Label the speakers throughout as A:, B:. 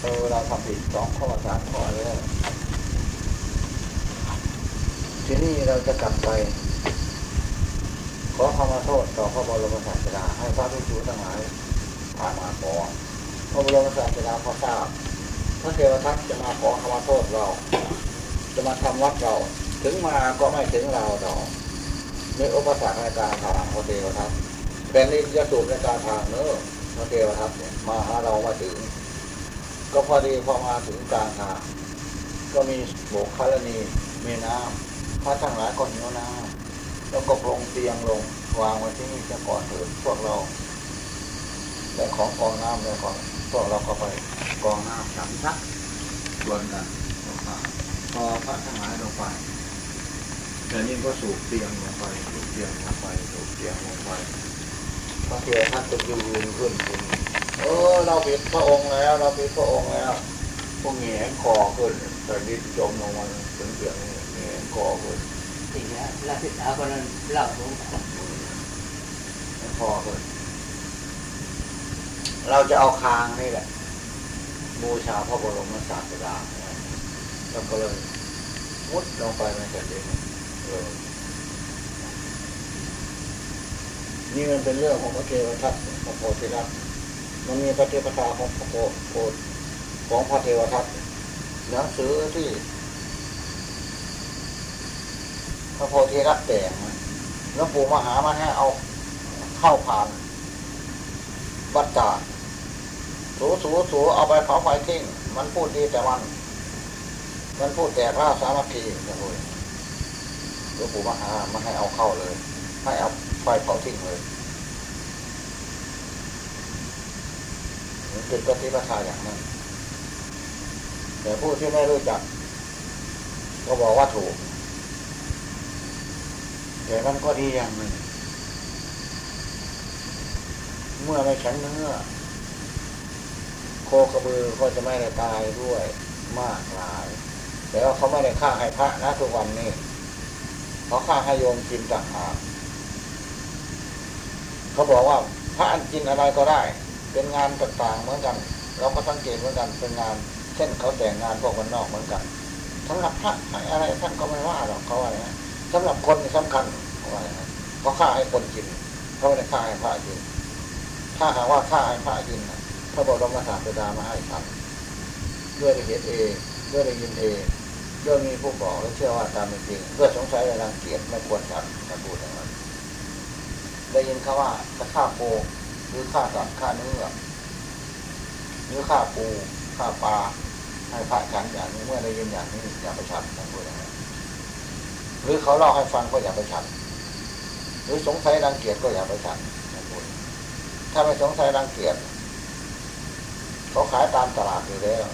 A: เออเราทำผิดสองข้อสามข้อแล้วทีนี้เราจะกลับไป ขอขมาโทษต่อพระบรมศาสดาให้พระภิกษุทั้งหลายผ่านมาขอพระบรมศาสดาพอทราบพระเทวทัตจะมาขอขมาโทษเรา จะมาทำวัดเรา ถึงมาก็ไม่ถึงเราดอกมีอุปสรรคในการทางพระเทวทัตแผ่นดินจะสูบในการทางเนอะพระเทวทัตเนี่ยมาหาเรามาถึง ก็พอดีพอมาถึงกลางทางก็มีโบกคารณีมีน้ำพระทั้งหลายก็หิวน้ำแล้วก็ปรงเตียงลงวางไว้ที่นี่จะก่อนเถิดพวกเราได้ของกองน้ำได้ของพวกเราก็ไปกองน้ำฉันชักชวนกันลงมาพอพระทั้งหลายลงไปแต่นี่ก็สูบเตียงลงไปสูบเตียงลงไปสูบเตียงลงไป พระเทวทัตก็ยืนขึ้นขึ้นเออเราผิดพระองค์แล้ว เราผิดพระองค์แล้วพวกแง่คอขึ้นแต่ดินจมลงมาถึงเสียงแง่คอขึ้น
B: สิ่งนี้เราศึกษาคนนั้นเล่ารู้
A: แง่คอขึ้นเราจะเอาคางนี่แหละ บูชาพระบรมศาสดาแล้วก็เลยมุดลงไปในแผ่นดินเออ นี่มันเป็นเรื่องของพระเทวทัตพระโพธิรัตมันมีปฏิปทาของพระโพโพธิของพระเทวทัตหนังสือที่ พระโพธิรัตแต่งนะหลวปู่มหามาให้เอาเข้าผ่านวัดตาสูสูสูเอาไปเผาไฟทิ้งมันพูดดีแต่มัน มันพูดแต่พระสามัคคีนะคุยหลวงปู่มหามาให้เอาเข้าเลย ให้เอา ไฟเผาทิ้งเลยมันเป็นปฏิปทาอย่างนั้นแต่ผู้ที่ไม่รู้จัก ก็บอกว่าถูก แต่มันก็ดีอย่างหนึ่งเมื่อไม่แข็งเนื้อโคกระบือก็จะไม่ได้ตายด้วยมากหลาย แต่ว่าเขาไม่ได้ฆ่าให้พระนะทุกวันนี้เขาฆ่าให้โยมกินต่างหาก เขาบอกว่าพระอันกินอะไรก็ได้ เป็นงานต่างๆเหมือนกัน เราก็สังเกตเหมือนกันเป็นงาน เช่นเขาแต่งงานพวกมันนอกเหมือนกันสำหรับพระอะไรท่านก็ไม่ว่าหรอกเขาว่าอย่างนั้นสำหรับคนนี่สำคัญเขาว่าอย่างนั้นเขาฆ่าให้คนกินเขาไม่ได้ฆ่าให้พระกิน ถ้าหากว่าฆ่าให้พระกินพระบรมศาสดามาให้ทำด้วยได้เห็นเองด้วยได้ยินเองด้วยมีผู้บอกและเชื่อว่าตามเป็นจริงเพื่อสงสัยและรังเกียจไม่ควรทำท่านพูดอย่างนั้น ได้ยินเขาว่าจะฆ่าโคหรือฆ่าสัตว์ฆ่าเนื้อหรือฆ่าปูฆ่าปลาให้พระฉันอย่างนี้เมื่อได้ยินอย่างนี้อย่าไปฉันท่านพูดอย่างนั้หรือเขาเล่าให้ฟังก็อย่าไปฉันหรือสงสัยรังเกียจก็อย่าไปฉันท่านพูดถ้าไม่สงสัยรังเกียจเขาขายตามตลาดอยู่แล้ว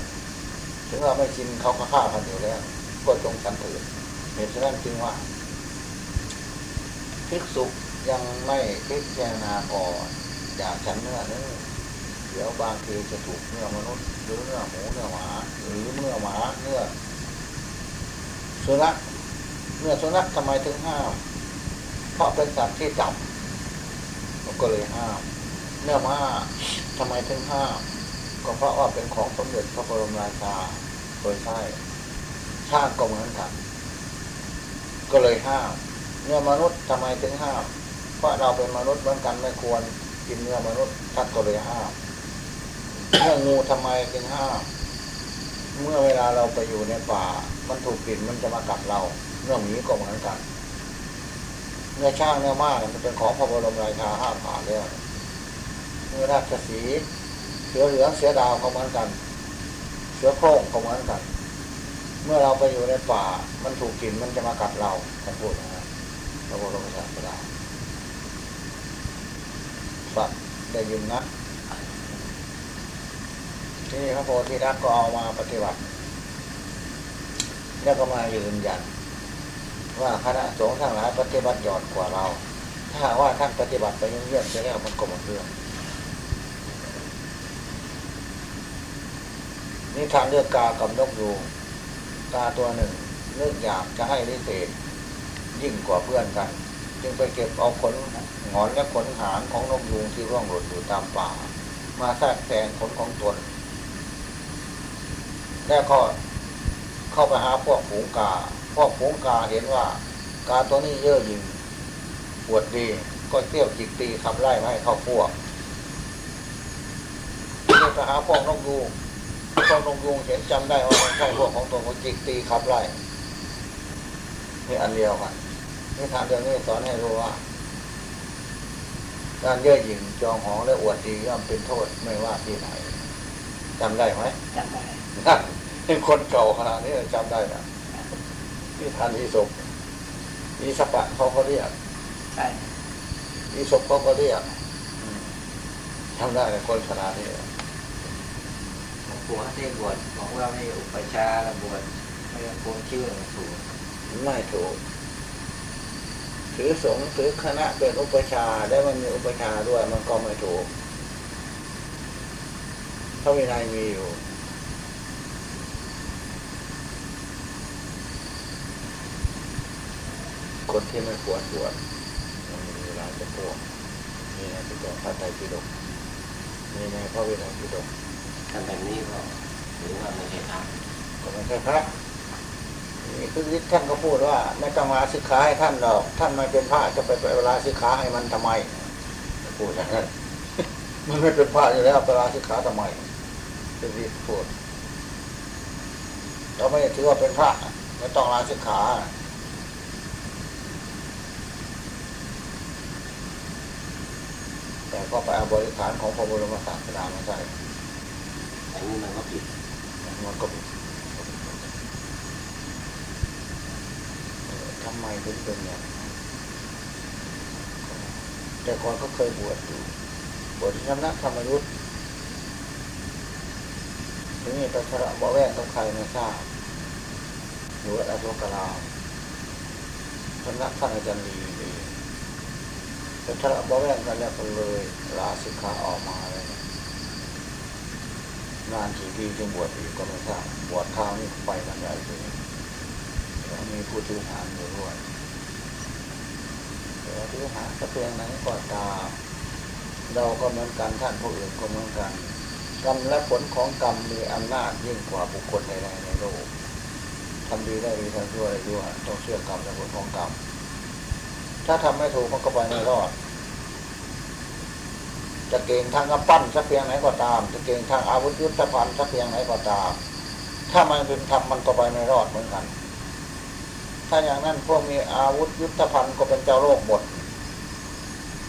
A: ถึงเราไม่กินเขาก็ฆ่ากันอยู่แล้ว ก็จงฉันเถิดเหตุฉะนั้นจึงว่าภิกษุ ยังไม่พิจารณาก่อนอย่าฉันเนื้อเนื้อเดี๋ยวบางทีจะถูกเนื้อมนุษย์หรือเนื้อหมูเนื้อหมาหรือเนื้อหมาเนื้อสุนัขเนื้อสุนัขทำไมถึงห้ามเพราะเป็นสัตว์ที่จับมันก็เลยห้าม เนื้อม้าทำไมถึงห้าม ก็เพราะว่าเป็นของสมเด็จพระบรมราชาโดยใช่ชาติก็เหมือนกัน ก็เลยห้าม เนื้อมนุษย์ทำไมถึงห้าม ราะเราเป็นมนุษย์เหมือนกันไม่ควรกินเนื้อมนุษย์ท่านก็เลยห้ามเนื้องูทำไมจึงห้ามเมื่อเวลาเราไปอยู่ในป่า มันถูกกลิ่นมันจะมากัดเราเนื้อหมีก็เหมือนกันเนื้อช่างเนื้อมาเนี่ยมันเป็นของพระบรมราชาห้ามผ่านแล้วเนื้อราชสีเสือเหลืองเสือดาวก็เหมือนกัน เสือโคร่งก็เหมือนกัน เมื่อเราไปอยู่ในป่า มันถูกกลิ่นมันจะมากัดเราท่านพูดนะครับพระบรมศาสดา สัตว์ได้ยินนะที่พระโพธิรักก็เอามาปฏิบัติ แล้วก็มายืนยัน ว่าคณะสงฆ์ทั้งหลายปฏิบัติหยอนกว่าเรา ถ้าว่าท่านปฏิบัติไปเยี่ยมๆจะแล้วมันก็หมดเรื่องนี่ทางเลือกกากับนกยูงกาตัวหนึ่งเลือกอยากจะให้พิเศษยิ่งกว่าเพื่อนกัน จึงไปเก็บเอาขน หอนและขนหางของนกยูงที่ร่วงหล่นอยู่ตามป่า มาแทรกแซงขนของตน แล้วก็เข้าไปหาพวกฝูงกา พวกฝูงกาเห็นว่า กาตัวนี้เย่อหยิ่งปวดดีก็เที่ยวจิกตีขับไล่ไม่ให้เข้าพวกเลยไปหาพวกนกยูงพวกนกยูงเห็นจำได้ว่ามันใช่พวกของตนก็จิกตีขับไล่นี่อันเดียวกันนี่ทางเรื่องนี้สอนให้รู้ว่า การเย่อหยิ่งจองหองและอวดดีย่อมเป็นโทษไม่ว่าที่ไหนจำได้ไหม
B: จำได้
A: นั่นเป็นคนเก่าขนาดนี้จำได้นะที่ทานอีศพอีสปะเขาก็เรียก
B: ใช่
A: อีศพเขาก็เรียกอืมจำได้เลยคนขนาดนี้
B: หลวงปู่ให้บวชบอกว่าไม่อุปชฌาย์แล้วบวชไม่ต้องโกนชื่อหลวงปู่
A: ไม่ถูก ถือสงฆ์ถือคณะเป็นอุปชฌาย์ได้มันมีอุปชฌาย์ด้วย มันก็ไม่ถูกพระวินัยมีอยู่ คนที่ไม่ควรบวชมันมีเวลาจะพวกมีในปิฎกพระไตรปิฎกมีในพระวินัยปิฎก
B: ทำแบบนี้ก็ถือว่าไม่ใช่ทาง
A: ก็ไม่ใช่พระ นี่คือฤทธิ์ท่านก็พูดว่าไม่ต้องมาศึกษาให้ท่านหรอก ท่านไม่เป็นพระจะไปเวลาศึกษาให้มันทำไมพูดอย่างนั้นมันไม่เป็นพระอยู่แล้วเวลาศึกษาทำไมเป็นฤทธิ์พูดเราไม่ได้ถือว่าเป็นพระไม่ต้องลาศึกษาแต่ก็ไปเอาบริขารของพระบรมศาสดามาใส่
B: อันนี้มันก็ผิด
A: มันก็ผิดเออทำไมถึงเป็นอย่างนั้นแต่ก่อนก็เคยบวชอยู่บวชที่สำนักธรรมยุทธ์ทีนี้ไปทะเลาะเบาแวงกับใครไม่ทราบอยู่วัดอโศกรามสำนักท่านอาจารย์ลีเองไปทะเลาะเบาแวงกันแล้วก็เลยลาสิกขาออกมาเลยนะนานกี่ปีจึงบวชอีกก็ไม่ทราบ บวชคราวนี้ไปกันใหญ่เลย มีผู้ถือหารอยู่ด้วยแต่ถือหารสักเพียงไหนก็ตามเราก็เหมือนกันท่านผู้อื่นก็เหมือนกัน กรรมและผลของกรรมมีอำนาจยิ่งกว่าบุคคลใดๆในโลกทำดีได้ดีทำชั่วได้ชั่วต้องเชื่อกรรมและผลของกรรมถ้าทำไม่ถูกมันก็ไปไม่รอด จะเก่งทางกำปั้นสักเพียงไหนก็ตาม จะเก่งทางอาวุธยุทธภัณฑ์สักเพียงไหนก็ตาม ถ้ามันเป็นธรรมมันก็ไปไม่รอดเหมือนกัน ถ้าอย่างนั้นพวกมีอาวุธยุทธภัณฑ์ก็เป็นเจ้าโลกหมด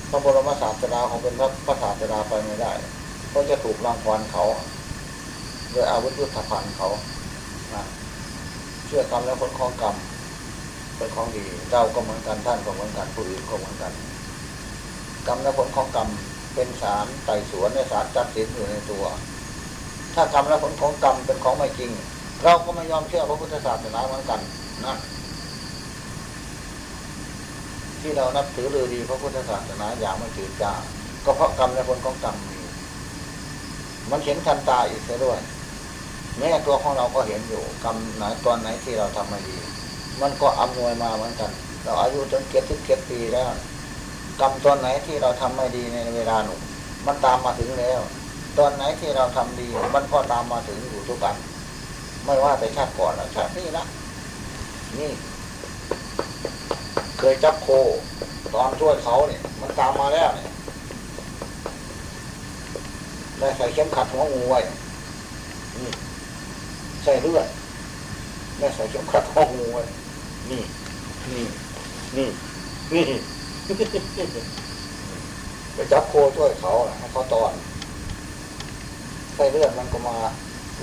A: พระบรมศาสดาของเป็นพระพระศาสดาไปไม่ได้ก็จะถูกรางควัลเขาด้วยอาวุธยุทธภัณฑ์เขาเชื่อกรรมและผลของกรรมเป็นของดีเราก็เหมือนกันท่านก็เหมือนกันผู้อื่นก็เหมือนกัน กรรมและผลของกรรมเป็นสารไต่สวนในสารตัดสินอยู่ในตัว ถ้ากรรมและผลของกรรมเป็นของไม่จริง เราก็ไม่ยอมเชื่อพระพุทธศาสนาเหมือนกันนะ ที่เรานับถือเลยดีพระพุทธศาสนาอย่างไม่ถือจ้าก็เพราะกรรมและผลของกรรมมีมันเห็นทันตาอีกซะด้วย แม้ตัวของเราก็เห็นอยู่กรรมไหนตอนไหนที่เราทำม่ดี มันก็อำนวยมาเหมือนกัน เราอายุจนเกียรติเกียรปีแล้วกรรมตอนไหนที่เราทำไม่ดีในเวลาหนุ่มมันตามมาถึงแล้ว ตอนไหนที่เราทำดี มันก็ตามมาถึงอยู่ทุกันไม่ว่าแต่ชาติก่อนหรือชาตินี้นะนี่ เคยจับโค ตอนช่วยเขาเนี่ย มันตามมาแล้วเนี่ยได้ใส่เข็มขัดหัวงูไว้นี่ใส่เลือดได้ใส่เข็มขัดหัวงูไว้นี่ นี่ นี่ นี่ไปจับโคช่วยเขาให้เขาตอนไส้เลือดมันก็มา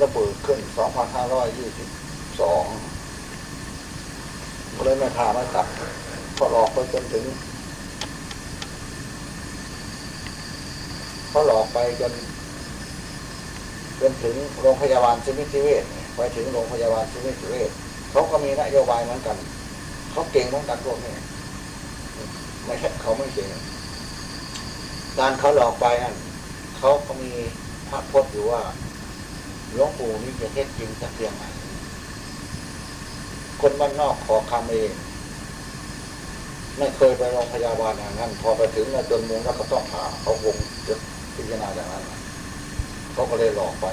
A: ระเบิดขึ้น 2,522ก็เลยไม่พาไม่กลับ พอหลอกไปจนถึงเขาหลอกไปจนจนถึงโรงพยาบาลสมิติเวชไปถึงโรงพยาบาลสมิติเวชเขาก็มีนโยบายเหมือนกันเขาเก่งเหมือนกันพวกนี้ไม่ใช่เขาไม่เก่งการเขาหลอกไปนั่นเขาก็มีพระพจน์อยู่ว่าหลวงปู่นี่จะเท็จจริงสักเพียงไหนคนบ้านนอกขอคำเอง ไม่เคยไปโรงพยาบาลอย่างนั้น พอไปถึงแล้วจนมุงแล้วก็ต้องผ่าเขาคงจะพิจารณาอย่างนั้นเขาก็เลยหลอกไป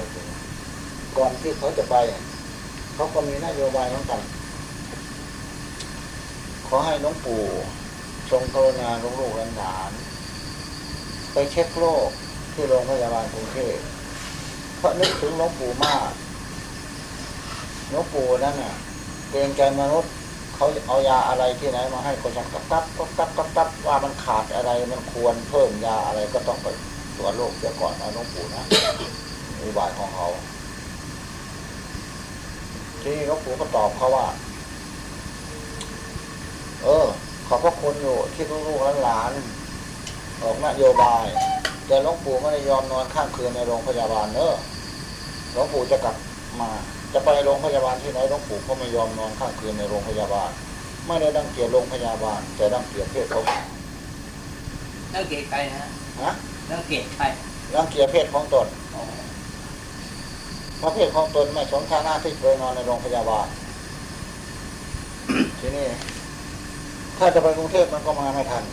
A: ก่อนที่เขาจะไป เขาก็มีนโยบายเหมือนกัน ขอให้หลวงปู่ทรงกรุณาลูกๆหลานไปเช็คโรคที่โรงพยาบาลกรุงเทพเพราะนึกถึงหลวงปู่มากหลวงปู่นั่นน่ะเกรงใจมนุษย์ เขาเอายาอะไรที่ไหนมาให้ก็ยังกับตับกับตับกับตับว่ามันขาดอะไรมันควรเพิ่มยาอะไรก็ต้องไปตรวจโรคเสียก่อนนะหลวงปู่นะอุบายของเขาที่หลวงปู่ก็ตอบเขาว่า เออ ขอบพระคุณอยู่ที่ลูกๆหลานออกนโยบาย แต่หลวงปู่ไม่ได้ยอมนอนข้างคืนในโรงพยาบาลเนอะหลวงปู่จะกลับมา จะไปโรงพยาบาลที่ไหนหลวงปู่ก็ไม่ยอมนอนข้างคืนในโรงพยาบาล ไม่ได้ดังเกียรติโรงพยาบาล แต่ดังเกียรติเพศเขา
B: เลิกเกลียดใครนะ
A: ฮะ
B: เลิกเกลียดใคร
A: ดังเกียรติเพศของตน
B: อ๋อ
A: เพราะเพศของตนไม่สมฐานะที่เคยนอนในโรงพยาบาลทีนี้ถ้าจะไปกรุงเทพมันก็มาไม่ทัน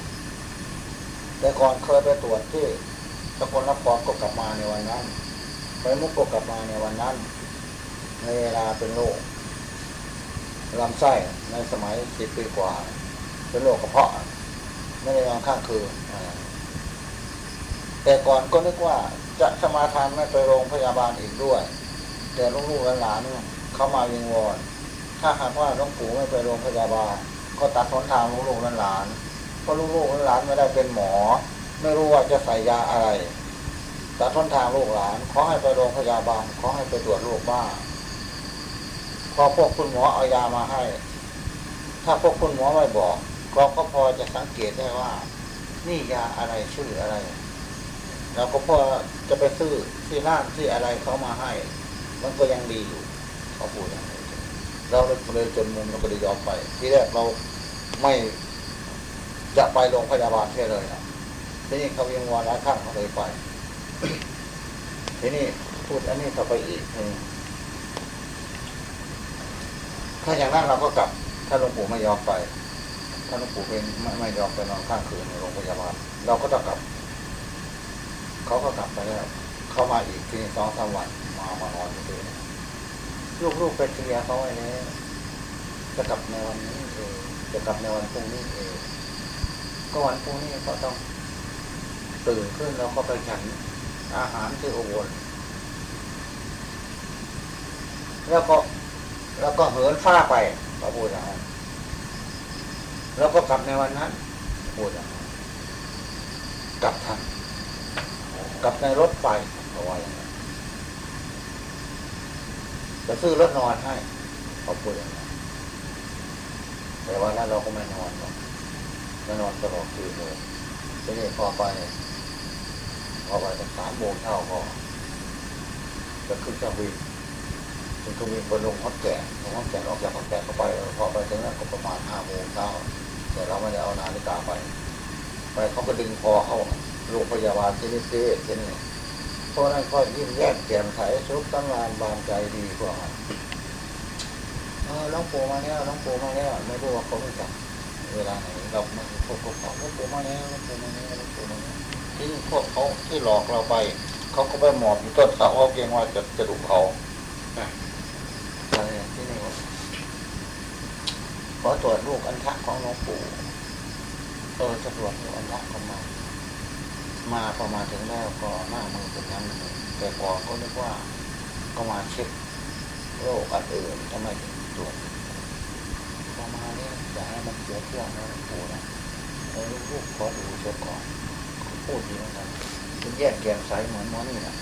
A: แต่ก่อนเคยไปตรวจที่สกลนครก็กลับมาในวันนั้น ไปมุกก็กลับมาในวันนั้น ในเวลาเป็นโรคลำไส้ในสมัยสิบปีกว่า เป็นโรคกระเพาะ ไม่ได้นอนข้างคืนอ่าแต่ก่อนก็นึกว่าจะสมาทานไม่ไปโรงพยาบาลอีกด้วย แต่ลูกๆหลานๆเนี่ยเขามาวิงวอนถ้าหากว่าหลวงปู่ไม่ไปโรงพยาบาล ก็ตัดหนทางลูกๆหลานๆเพราะลูกๆหลานไม่ได้เป็นหมอ ไม่รู้ว่าจะใส่ยาอะไรตัดหนทางลูกหลานขอให้ไปโรงพยาบาลขอให้ไปตรวจโรคบ้าง พอพวกคุณหมอเอายามาให้ ถ้าพวกคุณหมอไม่บอกเราก็พอจะสังเกตได้ว่า นี่ยาอะไรชื่ออะไรเราก็พอจะไปซื้อที่ร้านที่อะไรเขามาให้ มันก็ยังดีอยู่เขาพูดอย่างนี้เราเลยจนมุมเราก็เลยยอมไป ที่แรกเราไม่จะไปโรงพยาบาลแค่เลยนะทีนี้เขายังวอนายครั้งเขาเลยไป ทีนี้พูดอันนี้ต่อไปอีกหนึ่ง ถ้าอย่างนั้นเราก็กลับ ถ้าหลวงปู่ไม่ยอมไป ถ้าหลวงปู่เป็นไม่ไม่ยอมไปนอนข้างคืนในโรงพยาบาล เราก็ต้องกลับ เขาก็กลับไปแล้ว เข้ามาอีกทีสองสามวันมามานอนอยู่ที่นี่ลูกๆไปเคลียร์เขาไว้แล้วจะกลับในวันนี้เองจะกลับในวันพรุ่งนี้เองก็วันพรุ่งนี้ก็ต้องตื่นขึ้นแล้วก็ไปฉันอาหารที่อุบลแล้วก็ แล้วก็เหินฟ้าไปเขาพูดอย่างนั้นแล้วก็กลับในวันนั้นพูดอย่างนั้นกลับทันกลับในรถไฟเขาว่าอย่างนั้นจะซื้อรถนอนให้เขาพูดอย่างนั้นแต่วันนั้นเราก็ไม่นอนหรอกไม่นอนตลอดคืนเลยทีนี้พอไปพอไปตั้งสามโมงเช้าก็จะขึ้นเครื่องบิน ขึ้นเครื่องบินลงฮอตแก่ลงฮอตแก่ออกจากฮอตแก่ก็ไปพอไปถึงนั้นก็ประมาณห้าโมงเช้าแต่เราไม่ได้เอานาฬิกาไป ไปเขาก็ดึงคอเข้าโรงพยาบาลที่นี่เต้ที่นี่เพราะนั้นก็ยิ่งแยกแจ่มใสสุขตั้งงานบานใจดีกว่าเออล้องปูมาแล้วหล้องปูมาแล้วไม่รู้ว่าเขาไม่จับเวลาไหนเราไม่พบกับเขาล้องปูมาแล้วหล้องปูมาแล้วหล้องปูมาแล้วที่พวกเขาที่หลอกเราไป เขาก็ไปหมอบอยู่ต้นเสาเขาเกรงว่าจะจะดุเขาอะไรที่นี่ว่าข อตรวจลูกอันทะของหลวงปู่เออจะตรวจลูกอันทะเข้ามา มาพอมาถึงแล้วก็หน้ามือเป็นนั้นเลยแต่ก่อนก็นึกว่าก็มาเช็คโรคอันอื่นทำไมถึงตรวจพอมาเนี่ยอย่าให้มันเสียเครื่องนะหลวงปู่นะเออลูกขอดูเช็คก่อนพูดดีเหมือนกันคุณแยกแกมใสเหมือนหมอนี่นะ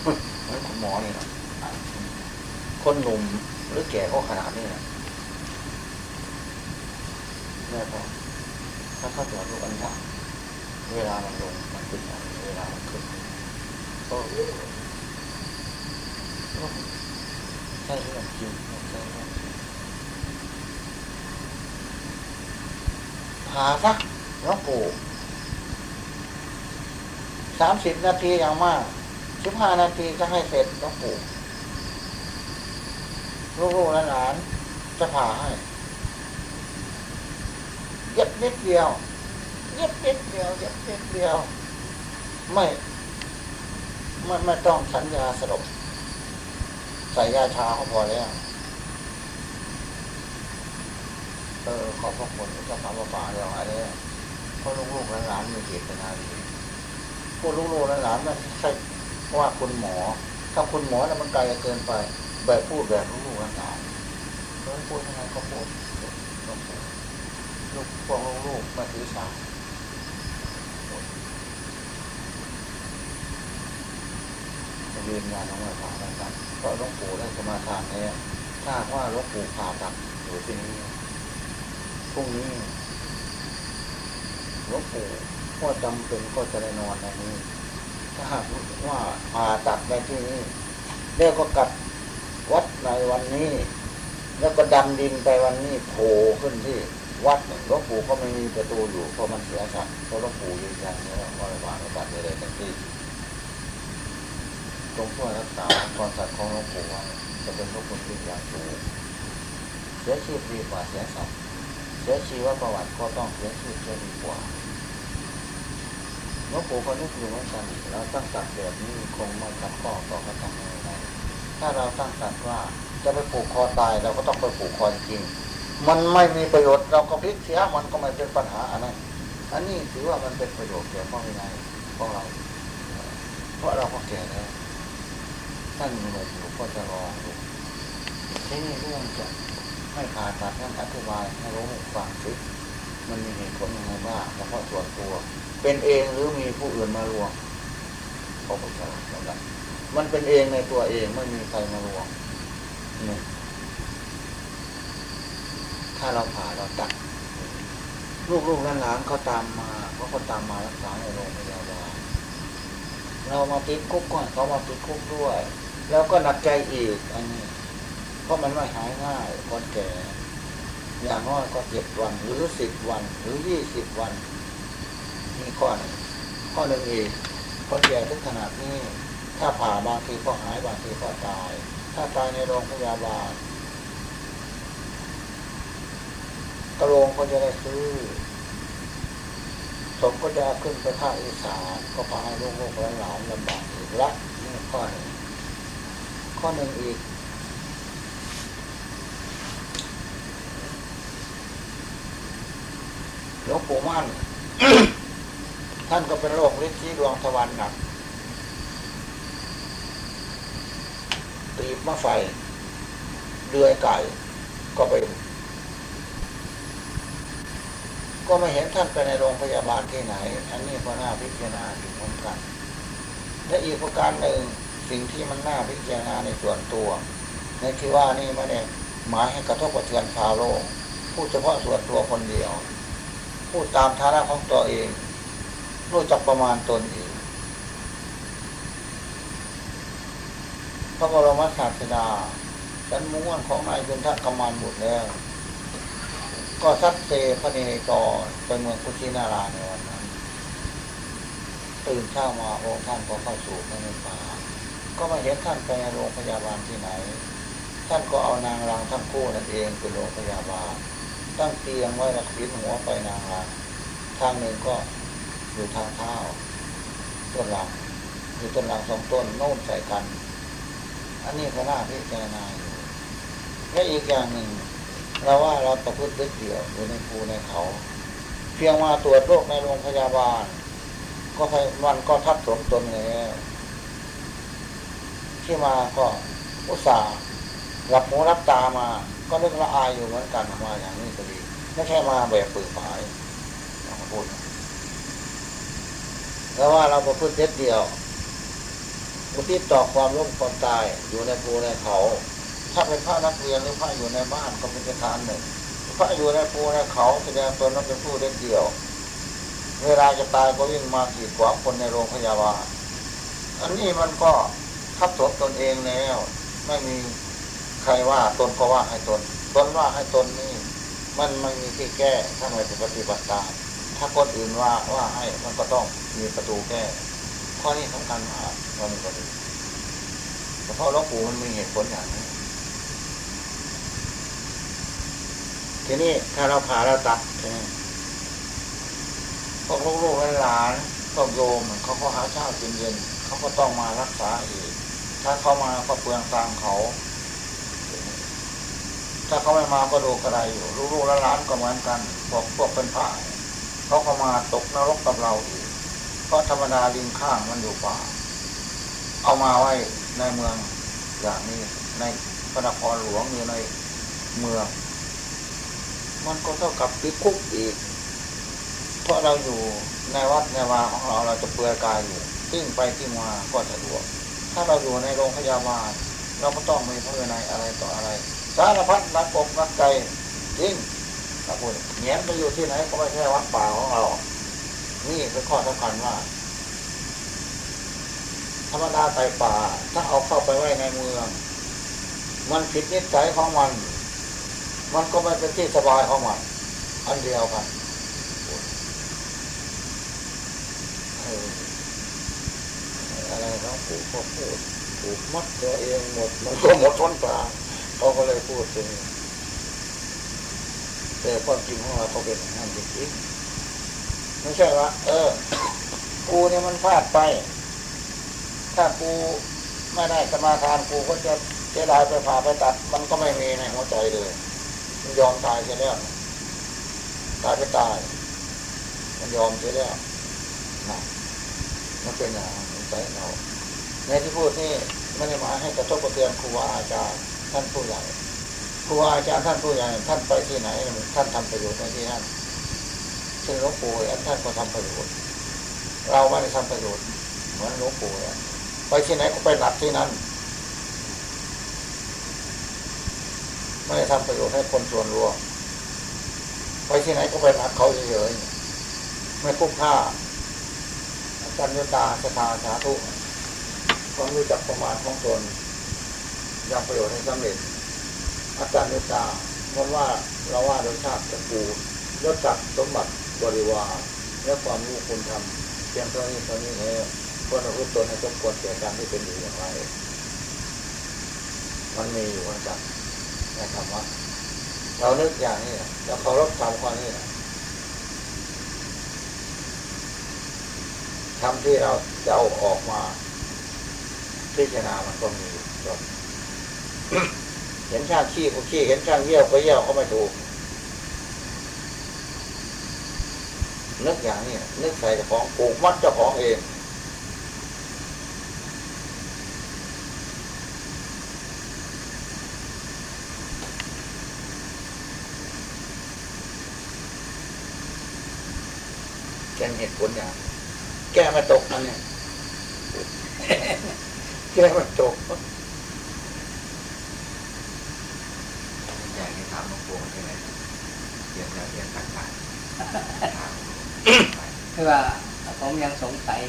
A: เหมือนคุณหมอนี่นะคนหนุ่มหรือแก่ก็ขนาดนี้นะ ม่พอถ้าเขาตรวจลูกอันทะเวลามันลงมันขึ้นเวลามันขึ้นก็ใช่เรื่องจริงใช่เรื่องจริงหาสักหลวงปู่สามสิบนาทีอย่างมากสิบห้านาทีจะให้เสร็จหลวงปู่ลูกๆหลานๆจะผ่าให้ เย็บนิดเดียว เย็บนิดเดียว เย็บนิดเดียว ไม่ไม่ไม่ต้องสัญญาสลบใส่ยาชาเขาพอแล้วเออขอบพระคุณเจ้าฟ้าป่าป่าเราอะไรเพราะลูกๆหลานๆมีเจตนาดีพวกลูกๆหลานๆไม่ใช่ว่าคุณหมอ ถ้าคุณหมอแล้วมันไกลเกินไป แบบพูดแบบลูกๆหลานๆเออพูดยังไงก็พูด ลูกพวกลูกมาถือสาเรียนงานของเราผ่าตัดเพราะหลวงปู่ได้สมาทานแล้วถ้าว่าหลวงปู่ผ่าตัดอยู่ที่นี่พรุ่งนี้หลวงปู่ก็จำเป็นก็จะได้นอนในนี้ถ้าหากว่าผ่าตัดในที่นี้แล้วก็กลับวัดในวันนี้ แล้วก็ดำดินไปวันนี้โผล่ขึ้นที่ วัดหลวงปู่ก็ไม่มีประตูอยู่เพราะมันเสียสัตว์เพราะหลวงปู่ยืนยันแล้วว่าระบาดระบาดอะไรทั้งที่ตรงช่วยรักษาความสัตว์ของหลวงปู่ไว้จะเป็นพระคุณที่อยางสูงเสียชีวิตดีกว่าเสียสัตว์เสียชีวประวัติก็ต้องเสียชีวิตจะดีกว่าหลวงปู่ก็นึกอยู่เหมือนกันเราตั้งสัตว์แบบนี้คงไม่ทำข้อต่อกระทำอะไรถ้าเราตั้งสัตว์ว่าจะไปผูกคอตายเราก็ต้องไปผูกคอจริง มันไม่มีประโยชน์เราก็พลิกเสียมันก็ไม่เป็นปัญหาอันนั้นอันนี้ถือว่ามันเป็นประโยชน์แก่พ่อวินัยของเรา เพราะเราก็แก่แล้วท่านหนุ่มอยู่ก็จะรองอยู่ที่นี่เรื่องจะไม่ผ่าตัดท่านอธิบายให้รู้ฟังสิมันมีเหตุผลยังไงบ้างเฉพาะส่วนตัว เป็นเองหรือมีผู้อื่นมารวมเขาก็จะรับมันเป็นเองในตัวเองไม่มีใครมารวมนี่ ถ้าเราผ่าเราตัด ลูกๆหลานๆเขาตามมาเขาก็ตามมารักษาในโรงพยาบาลเรามาติดคุกก่อนเขามาติดคุกด้วย แล้วก็หนักใจอีกอันนี้เพราะมันไม่หายง่ายคนแก่ อย่างน้อยก็เจ็ดวันหรือสิบวัน หรือยี่สิบวันนี่ข้อหนึ่งข้อหนึ่งอีกคนแก่ทุกขนาดนี้ ถ้าผ่าบางทีก็หายบางทีก็ตาย ถ้าตายในโรงพยาบาล กระโรงก็จะได้ซื้อ สมก็จะขึ้นไปภาคอีสานก็พาลูกลูกหลานลำบากอีกละนี่ข้อหนึ่งข้อหนึ่งอีก หลวงปู่มั่น ท่านก็เป็นโรคฤทธิ์ที่ดวงทวารหนักตีบมะไฟเดือยไก่ก็ไป ก็ไม่เห็นท่านไปในโรงพยาบาลที่ไหน อันนี้ก็น่าพิจารณาอยู่เหมือนกัน และอีกประการหนึ่งสิ่งที่มันน่าพิจารณาในส่วนตัว ในที่ว่านี่ไม่ได้หมายให้กระทบกระเทือนชาวโลกพูดเฉพาะส่วนตัวคนเดียว พูดตามฐานะของตัวเอง รู้จักประมาณตนเองพระบรมศาสดาสันม้วนของนายยุนทกมานบุตรแล้ว ก็ซัดเซพระเนจรไปเมืองกุชินาราในวันนั้น ตื่นเช้ามาองค์ท่านก็เข้าสู่พระนิพพานก็ไม่เห็นท่านไปโรงพยาบาลที่ไหน ท่านก็เอานางรางทั้งคู่นั่นเองเป็นโรงพยาบาล ตั้งเตียงไว้แล้วปิดหัวไปนางรางทางหนึ่งก็อยู่ทางเท้าต้นหลังอยู่ต้นหลังสองต้นโน้มใส่กัน อันนี้ก็น่าพิจารณาอยู่และอีกอย่างหนึ่ง เราว่าเราประพฤติเดียวอยู่ในภูในเขา เพียงมาตรวจโรคในโรงพยาบาล ก็มันก็ทับถมตนแล้วที่มาก็อุตส่าห์รับหูรับตามา ก็นึกละอายอยู่เหมือนกันมาอย่างนี้ก็ดีไม่ใช่มาแบบปืนผายมาพูดแล้วว่าเราประพฤติเดียวอุทิศต่อความร่มความตายอยู่ในภูในเขา ถ้าเป็นพระนักเรียนหรือพระอยู่ในบ้านก็เป็นประธานหนึ่ง พระอยู่ในภูในเขาแสดงตนนั้นเป็นผู้เด็ดเดี่ยว เวลาจะตายก็วิ่งมาขีดขวางคนในโรงพยาบาล อันนี้มันก็ทับถมตนเองแล้ว ไม่มีใครว่าตนก็ว่าให้ตน ตนว่าให้ตนนี่มันไม่มีที่แก้ถ้าไม่ปฏิบัติตามถ้าคนอื่นว่าว่าให้มันก็ต้องมีประตูแก้ข้อนี้สำคัญมากเรามีประตูเพราะหลวงปู่มันมีเหตุผลอย่างนี้ ทีนี้ถ้าเราผ่าเราตัดใช่ไหมพวกลูกหลานพวกโยมเขาก็หาเช้ากินเย็นเขาก็ต้องมารักษาอีก ถ้าเขามาก็เปลืองตังเขา ถ้าเขาไม่มาก็โดูกระไรอยู่ลูกๆหลานก็เหมือนกันพวกพวกเป็นพระเขาก็มาตกนรกกับเราอีกเพราะธรรมดาลิงข้างมันอยู่ป่า เอามาไว้ในเมืองอย่างนี้ในพระนครหลวงอยู่ในเมือง มันก็เท่ากับติดคุกอีก เพราะเราอยู่ในวัดในวาของเราเราจะเปลือยกายอยู่ติ้งไปที่มาก็สะดวก ถ้าเราอยู่ในโรงพยาบาลเราก็ต้องมีพระวินัยอะไรต่ออะไร สารพัดนักอกนักใจจริงนะคุณเหนียไปอยู่ที่ไหนก็ไม่ใช่วัดป่าของเรา นี่เป็นข้อสำคัญว่า ธรรมดาไตป่า ถ้าเอาเข้าไปไว้ในเมือง มันผิดนิสัยของมัน มันก็ไม่เป็นที่สบายของมันอันเดียวกันอออะไรน้องปู่ก็พูดผูกมัดตัวเองหมด มันก็หมดท้นปลาเขาก็เลยพูดถึงแต่ความจริงของเราก็เป็นอย่างนั้นจริงๆไม่ใช่ว่าเออ กูเนี่ยมันพลาดไป ถ้ากูไม่ได้สมาทานกูก็จะเสียดายไปผ่าไปตัด มันก็ไม่มีในหัวใจเลย ยอมตายเสียแล้วตายไปตาย มันยอมเสียแล้วนะมันเป็นอย่างนั้นใจเราในที่พูดนี่ไม่ได้หมายให้กระทบกระเทือนครูบาอาจารย์ท่านผู้ใหญ่ครูบาอาจารย์ท่านผู้ใหญ่ท่านไปที่ไหน ท่านทำประโยชน์ในที่นั่นเช่นหลวงปู่อันท่านก็ทำประโยชน์ เราไม่ได้ทำประโยชน์เหมือนหลวงปู่เนี่ยไปที่ไหนก็ไปหนักที่นั้น ไม่ได้ทำประโยชน์ให้คนส่วนรวม ไปที่ไหนก็ไปหนักเขาเฉยๆไม่คุ้มค่าอาจารย์โยตาสถาสาธุความรู้จักประมาณของตนยังประโยชน์ให้สำเร็จ อาจารย์โยตาเพราะว่าเราว่าโดยชาติตระกูลยศศักดิ์สมบัติบริวารและความรู้คุณธรรมเพียงเท่านี้เท่านี้เองควรรู้ตนให้สมควรแก่การที่เป็นอยู่อย่างไร มันมีอยู่วันจัก ในธรรมะเรานึกอย่างนี้นะแล้วเคารพธรรมข้อนี้ทำที่เราจะเอาออกมาพิจารณามันก็มีจบเห็นช่างขี้ก็ขี้ เห็นช่างเยี่ยวก็เยี่ยวก็ไม่ถูกนึกอย่างนี้นึกใส่เจ้าของปลูกมัดเจ้าของเอง แก้เหตุผลอย่างแก้ไม่ตกอันเนี้ยแก้ไม่ตก
B: อยากให้ถามหลวงปู่ที่ไหนเรียนแล้วเรียนต่างๆถาม
C: คือว่าผมยังสงสัย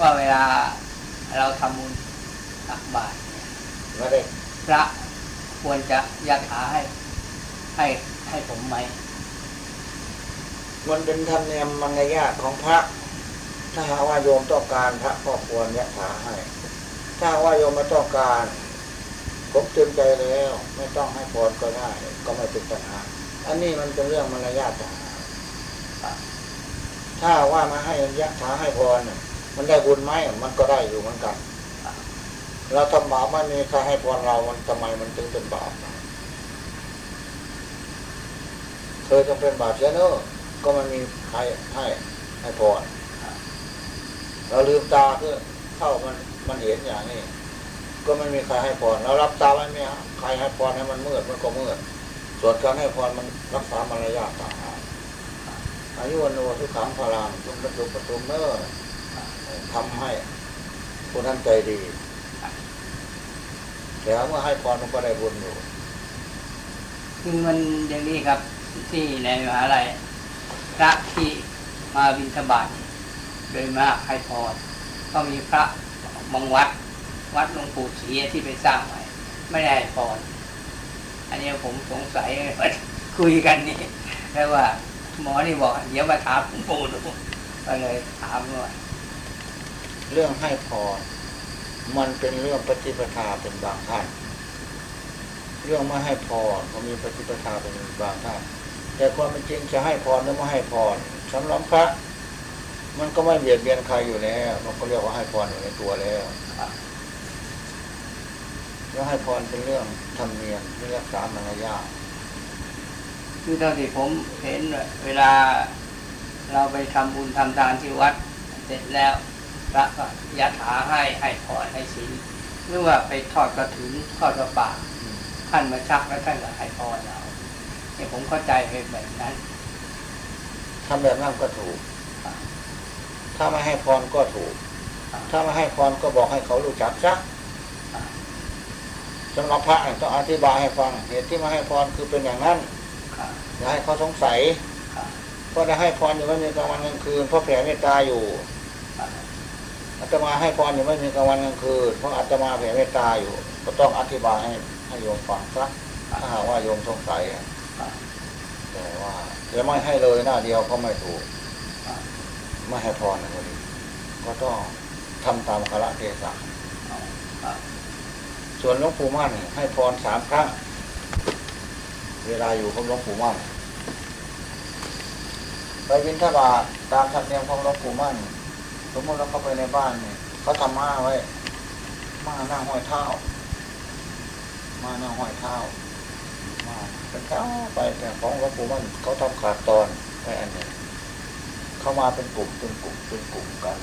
C: ว่าเวลาเราทำบุญตักบาตรเนี่ย
A: ไม่ได้
C: พระควรจะยะถาให้ให้ให้ผมไหม
A: มันเป็นธรรมเนียมมารยาทของพระ ถ้าหากว่าโยมต้องการพระก็ควรยะถาให้ ถ้าว่าโยมไม่ต้องการผมเต็มใจแล้ว ไม่ต้องให้พรก็ได้ ก็ไม่เป็นปัญหา อันนี้มันเป็นเรื่องมารยาทต่างหากถ้าว่ามาให้ยะถาให้พรมันได้บุญไหมมันก็ได้อยู่เหมือนกันเราทำบาปไม่มีใครให้พรเรา มันทำไมมันถึงเป็นบาปเธอต้องเป็นบาปเสียเนอะ ก็มันมีใครให้ให้พรเราลืมตาเพื่อเข้ามันมันเห็นอย่างนี้ ก็ไม่มีใครให้พรเรารับตาไม่มีใครให้พรให้มันมืดมันก็มืดส่วนการให้พรมันรักษามารยาทต่างหากอายุวันโนทุกขังพลังทุกประตูประตูเนอร์ทำให้ผู้นั้นใจดีแต่เมื่อให้พรมันก็ได้บุญอยู่
C: คือมันอย่างนี้ครับที่ในมหาลัย ระที่มาบิณฑบาตโดยมากให้พรก็มีพระบางวัด วัดหลวงปู่ศรีที่ไปสร้างใหม่ไม่ได้พรอันนี้ผมสงสัยว่าคุยกันนี่แล้วว่าหมอนี่บอกเดี๋ยวมาถามหลวงปู่ดูก็เลยถามว่า
A: เรื่องให้พรมันเป็นเรื่องปฏิปทาเป็นบางท่าน เรื่องไม่ให้พรก็มีปฏิปทาเป็นบางท่าน แต่ความเป็นจริงจะให้พรหรือไม่ให้พรสำหรับพระ มันก็ไม่เบียดเบียนใครอยู่แล้วมันก็เรียกว่าให้พรอยู่ในตัวแล้วแล้วให้พรเป็นเรื่องธรรมเนียมที่รักษามารยาท
C: คือเท่าที่ผมเห็นเวลาเราไปทำบุญทำทานที่วัด เสร็จแล้วพระก็ยะถาให้ให้พรให้ศีลหรือว่าไปทอดกระถินทอดกระป่าท่านมาชักแล้วท่านก็ให้พรเรา เนี่ยผมเข้าใจเป็นแบบนั้น
A: ทำแบบนั้นก็ถูก ถ้าไม่ให้พรก็ถูก ถ้าไม่ให้พรก็บอกให้เขารู้จักซะสำหรับพระเนี่ยต้องอธิบายให้ฟังเหตุที่มาให้พรคือเป็นอย่างนั้น
C: ครับ
A: อย่าให้เขาสงสัย
C: ครับ
A: เพราะได้ให้พรอยู่ไม่มีกลางวันกลางคืนเพราะแผ่เมตตาอยู่
C: ครับ
A: อาตมาให้พรอยู่ไม่มีกลางวันกลางคืนเพราะอาตมาแผ่เมตตาอยู่ ก็ต้องอธิบายให้ให้โยมฟังซะถ้าหากว่าโยมสงสัยอะ
C: ครับ
A: แต่ ว่าจะไม่ให้เลยหน้าเดียวก็ไม่ถูกไม่ให้พรในวันนี้ก็ต้องทำตามกาลเทศะ
C: ครับ
A: ส่วนหลวงปู่มั่นให้พรสามครั้งเวลาอยู่กับหลวงปู่มั่นไปบินทบาทตามธรรมเนียมของหลวงปู่มั่นสมมติเราเข้าไปในบ้านเนี่ยเขาทำม้าไว้ม้าหน้าห้อยเท้าม้าหน้าห้อยเท้าม้า เป็นเท้าไปแต่ของหลวงปู่มั่นเขาทำขาดตอนไปอันหนึ่งเข้ามาเป็นกลุ่มเป็นกลุ่มเป็นกลุ่มกัน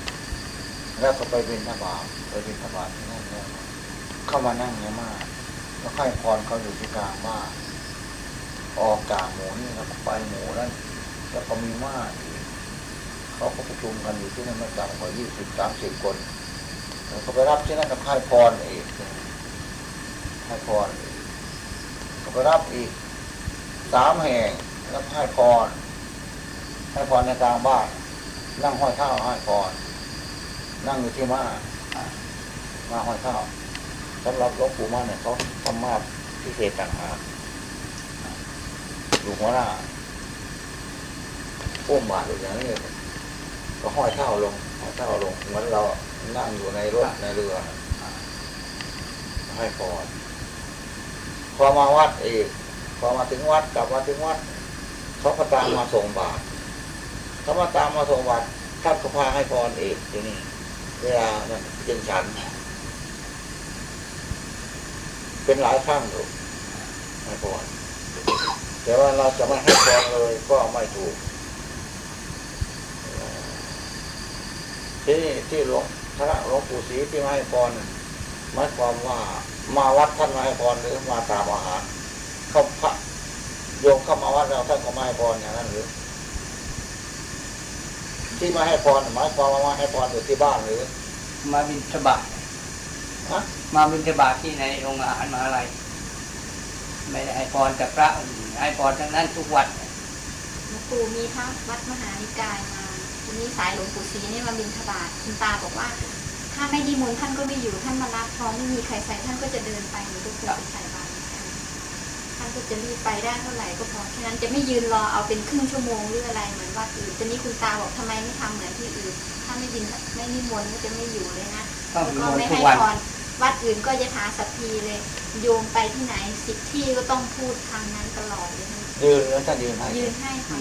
A: แล้วก็ไปบินทบาทไปบินทบาทที่นั่นแล้วเข้ามานั่งในม้าแล้วให้พรเขาอยู่ที่กลางม้าออกจากหมูนี่แล้วไปหมูนั่นแล้วก็มีมาอีกเขาก็ประชุมกันอยู่ที่นั่นไม่ต่ำกว่ายี่สิบสามสิบคนแล้วเขาไปรับที่นั่นก็ให้พรอีกให้พรอีกก็ไปรับอีก สามแห่งแล้วก็ให้พรให้พรในกลางบ้านนั่งห้อยเท้าให้พรนั่งอยู่ที่ม้ามาห้อยเท้าสำหรับหลวงปู่ม่าเนี่ยเขาทำมาพิเศษต่างหากอยู่หัวหน้าอุ้มบาตรอยู่อย่างนี้ก็ห้อยเท้าลงห้อยเท้าลงเหมือนเรานั่งอยู่ในรถในเรือให้พรพอมาวัดอีก พอมาถึงวัดกลับมาถึงวัดเขาก็ตามมาส่งบาตรเขามาตามมาส่งบาตรท่านก็พาให้พรเอกทีนี้เวลานั้นจึงฉัน เป็นหลายครั้งอยู่ให้พรแต่ว่าเราจะไม่ให้พรเลยก็ไม่ถูกที่ที่หลวงพระหลวงปู่ศรีที่มาให้พรหมายความว่ามาวัดท่านมาให้พรหรือมาตามอาหาร เข้าพระโยมเข้ามาวัดเราท่านก็มาให้พรอย่างนั้นหรือที่มาให้พรน่ะหมายความว่ามาให้พรอยู่ที่บ้านหรือ
C: มาบินทบาท
A: ฮะ
C: มาบินทบาทที่ในโรงอาหารมหาลัยไม่ได้ให้พรจากพระอื่นให้พรทั้งนั้นทุกวัด
D: หลวงปู่มีพระวัดมหานิกายมาทีนี้สายหลวงปู่ศรีนี่มาบินทบาทคุณตาบอกว่า ถ้าไม่ดีมนต์ท่านก็ไม่อยู่ท่านมารับพร้อมไม่มีใครใส่ท่านก็จะเดินไปหนูทุกคนไปใส่บาตรเหมือน กันท่านก็จะรีบไปได้เท่าไหร่ก็พอแค่นั้นจะไม่ยืนรอเอาเป็นครึ่งชั่วโมงหรืออะไรเหมือนวัดอื่นทีนี้คุณตาบอกทำไมไม่ทำเหมือนที่อื่น ถ้าไม่บินไม่นิมนต์ก็จะไม่อยู่เลยนะ
C: ต้อง
D: แล้ว
C: นิมนต์
D: ก็ไม่
C: ทุก
D: ให้
C: วัน
D: พรวัดอื่นก็ยถาสัพพีเลย โยมไปที่ไหนสิบที่ก็ต้องพูดคำนั้นตลอดเลยนะ
A: ยืนแล้วท่านยืนให้
D: ยืนให้ค่ะ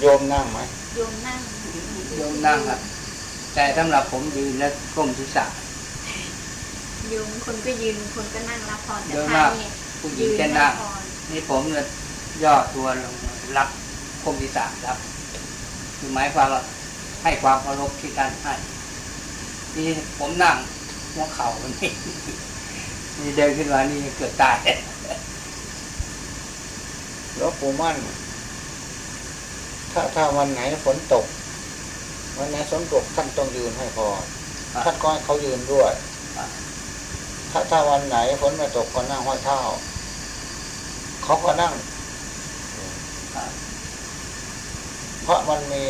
A: โยมนั่งไหม
D: โยมนั่ง
C: โยมนั่งครับแต่สำหรับผมยืนและก้มศีรษะ
D: โยมคนก็ยืนคนก็นั่งรับพรแต่
C: โยม
D: ท่า
C: นั่ง
D: นี่
C: ผู้หญิ
D: ยื
C: ง
D: น
C: จะ
D: ให้
C: นั่ง
D: พร
C: นี่ผมเนี่ยย่อตัวลงรับก้มศีรษะรับ คือหมายความว่าให้ความเคารพที่ท่านให้นี่ผมนั่งหัวเข่ามันนี่นี่เดินขึ้นมานี่เกิดตาย
A: หลวงปู่มั่น ถ้าถ้าวันไหนฝนตก วันไหนฝนตกท่านต้องยืนให้พร
C: ครับ
A: ท่านก็ให้เขายืนด้วย
C: ครับ
A: ถ้าถ้าวันไหนฝนไม่ตกก็นั่งห้อยเท้า เขาก็นั่ง เพราะมันมี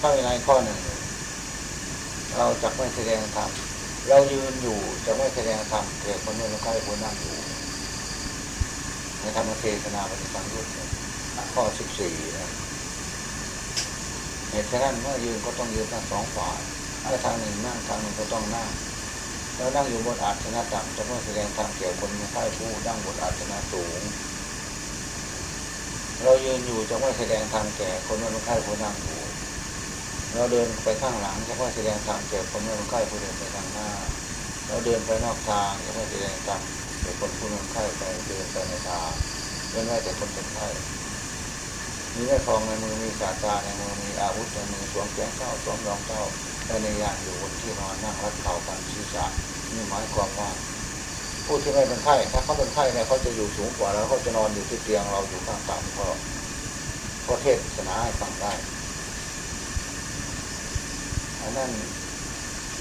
A: พระวินัยข้อหนึ่ง เราจะไม่แสดงธรรมเรายืนอยู่จะไม่แสดงธรรมแก่คนนู้นใกล้คนนั่งอยู่ในธรรมเทศนาปฏิสังยุตเนี่ยข้อสิบสี่นะเหตุฉะนั้นเมื่อยืนก็ต้องยืนทั้งสองฝ่ายถ้าทางหนึ่งนั่งทางหนึ่งก็ต้องนั่งแล้วนั่งอยู่บนอาสนะต่ำจะไม่แสดงธรรมเกี่ยวคนไม่ใช่ผู้นั่งบนอาสนะสูง เรายืนอยู่จะไม่แสดงธรรมแก่คนไม่ใช่ผู้นั่งอยู่เราเดินไปข้างหลังจะไม่แสดงธรรมแก่คนไม่ใกล้ผู้เดินไปทางหน้า เราเดินไปนอกทางจะไม่แสดงธรรมแต่คนผู้นั้นไข้ไปเดินไปในทางเว้นไว้แต่คนเป็นไข้มีแม่ทองในมือมีสาตาในมือมีอาวุธในมือสวมแก้วเจ้าสวมรองเจ้าและในยานอยู่บนที่นอนนั่งรัดเข่ากันศีรษะนี่หมายความว่า ผู้ที่ไม่เป็นไข้ถ้าเขาเป็นไข้เนี่ยเขาจะอยู่สูงกว่าแล้วเขาจะนอนอยู่ที่เตียงเราอยู่ข้างต่ำก็ก็เทศนาให้ฟังได้อันนั้น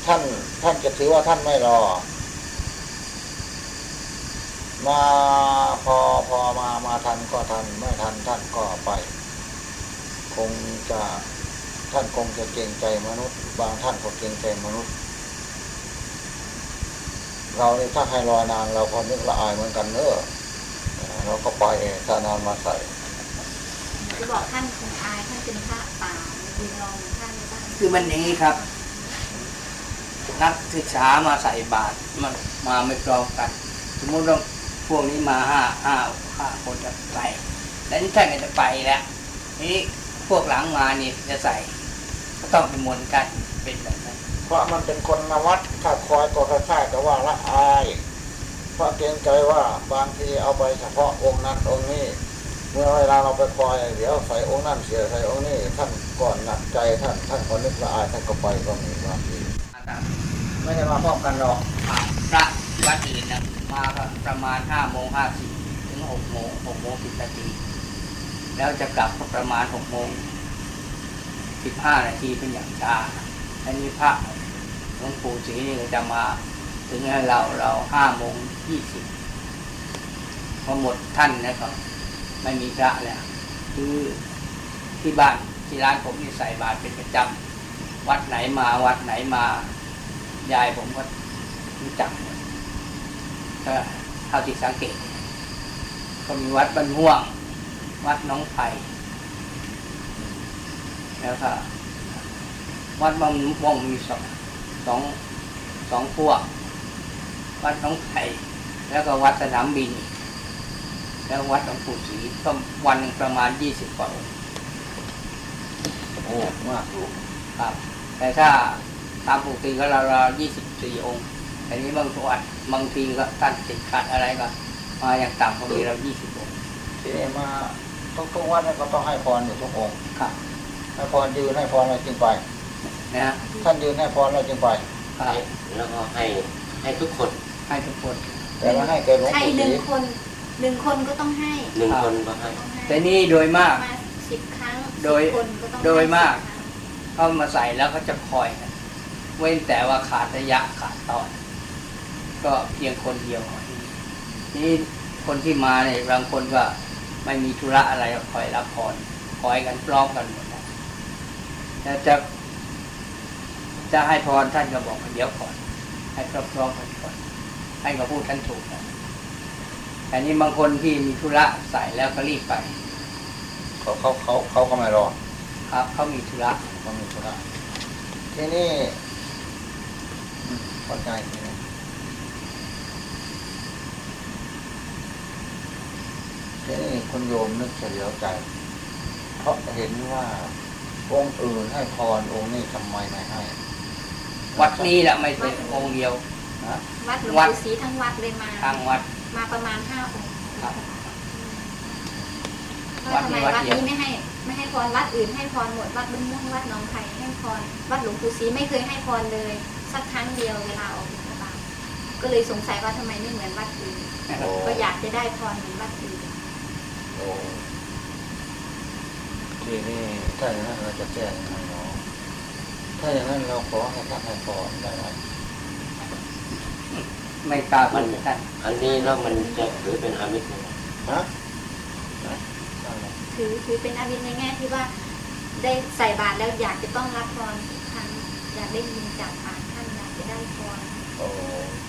A: ท่านท่านจะถือว่าท่านไม่รอ มาพอพอมามาทันก็ทันไม่ทันท่านก็ไป คงจะท่านคงจะเกรงใจมนุษย์ บางท่านก็เกรงใจมนุษย์ เราเนี่ยถ้าให้รอนานเราก็นึกละอายเหมือนกันเนอะเราก็ไปถ้านานมาใส่
D: จะบอกท่านคงอายท่านเป็นพระป่ายืนรอเหมือนท่านในบ้าน
C: คือมันอย่างนี้ครับ นักศึกษามาใส่บาตรมันมาไม่พร้อมกัน สมมติว่าพวกนี้มาห้าห้าห้าคนจะไปแล้วนี่ท่านก็จะไปแล้วทีนี้พวกหลังมานี่จะใส่ก็ต้องเป็นมนต์กันเป็นแบบนั้น
A: เพราะมันเป็นคนนวัดถ้าคอยก็คล้ายๆกับว่าละอาย เพราะเกรงใจว่าบางทีเอาไปเฉพาะองค์นั้นองค์นี้ เมื่อเวลาเราไปคอยเดี๋ยวใส่องค์นั้นเสียใส่องค์นี้ท่านก่อนหนักใจท่านท่านก็นึกละอายท่านก็ไปก็มีบางทีไม่ได้มาพร้อมกันหรอก
C: พระวัดอื่นนะมาประมาณห้าโมงห้าสิบถึงหกโมงหกโมงสิบนาทีแล้วจะกลับก็ประมาณหกโมงสิบห้านาทีเป็นอย่างช้า อันนี้พระหลวงปู่ศรีนี่ก็จะมา ถึงให้เราเราห้าโมงยี่สิบพอหมดท่านแล้วก็ไม่มีพระแล้วคือที่บ้านที่ร้านผมนี่ใส่บาตรเป็นประจำวัดไหนมาวัดไหนมายายผมก็รู้จักก็เท่าที่สังเกต ก็มีวัดบ้านม่วง วัดน้องไผ่แล้วก็ วัดบางม่วงมีสองสองสองพวก วัดหน้องไผ่แล้วก็วัดสนามบินอีกแล้ววัดหลวงปู่ศรีก็วันหนึ่งประมาณยี่สิบกว่าองค์
A: โอ้มากอยู่
C: ครับ แต่ถ้าตามปกติก็เราเรายี่สิบสี่องค์แต่นี้บางวัดบางทีก็ท่านติดขัดอะไรก็มาอย่างต่ำก็มีเรายี่สิบองค์
A: ทีนี้มาต้องทุกวันเนี่ยก็ต้องให้พรอยู่ทุกองค์
C: ครับ
A: ให้พรยืนให้พรเราจึงไป
C: นะฮะ
A: ท่านยืนให้พรเราจึงไป
C: ครับ
B: แล้วก็ให้ให้ทุกคน
C: ให้ทุกคน
A: แต่ว่าให้แก่หลวง
D: ใคร
A: ปู่
D: ห
A: ศรี
D: นึ่งคนหนึ่งคนก็ต้องให้
B: หนึ่งคนก็ให้
D: ต้องให้
C: แต่นี่โดยมาก
D: มาสิบครั้ง
C: โดย
D: สิบคนก็ต้องให้
C: โดยมาก
D: สิบครั้ง
C: เข้ามาใส่แล้วก็จะคอยกันเว้นแต่ว่าขาดระยะขาดตอน ก็เพียงคนเดียวนี่คนที่มาเนี่ยบางคนก็ไม่มีธุระอะไรก็คอยรับพรคอยกันพร้อมกันหมดนะแล้วจะ จะให้พรท่านก็บอกว่าเดี๋ยวก่อน ให้พร้อมๆกันก่อนให้ก็พูดท่านถูกนะแต่นี้บางคนที่มีธุระใส่แล้วก็รีบไป
A: เขาเขาเขาเขาก็ไม่รอ
C: ครับเขามีธุระ
A: เขามีธุระทีนี้อืมเข้าใจทีนี้ทีนี้คุณโยมนึกเฉลียวใจ เพราะเห็นว่าองค์อื่นให้พรองค์นี้ทำไมไม่ให้
C: วัดนี้แหละไม่ใช่องค์เดียว
A: นะ
D: วัดหลวง
C: วัด
D: ปู่ศรีทั้งวัดเลยมา
C: ทางวัด
D: มาประมาณห้าองค์
C: ครับ
D: ว่าทำไม
C: วั
D: วั
C: ด
D: ด
C: นี้วัดเดียว
D: นี้ไม่ให้ไม่ให้พรวัดอื่นให้พรหมดวัดบ้านม่วงวัดหนองไผ่ให้พรวัดหลวงปู่ศรีไม่เคยให้พรเลย สักครั้งเดียวเวลาออกบิณฑบาตก็เลยสงสัยว่าทำไมไม่เหมือนวัดอื่น
A: โอ้
D: ก็อยากจะได้พรเหมือนวัดอื่น
A: โอ้ทีนี้ถ้าอย่างนั้นเราจะแก้ยังไงเนาะ ถ้าอย่างนั้นเราขอให้ท่านให้พรได้ไหม
C: ไม่กล้าพูดท่าน
B: อันนี้แล้วมันจะถือเป็นอามิตรไหม
A: ฮะนะนั่นแหละ
D: ถือถือเป็นอาวินในแง่ที่ว่าได้ใส่บาตรแล้วอยากจะต้องรับพรทุกครั้งอยากได้ยินจากปากท่านอยากจะได้พร
A: โอ้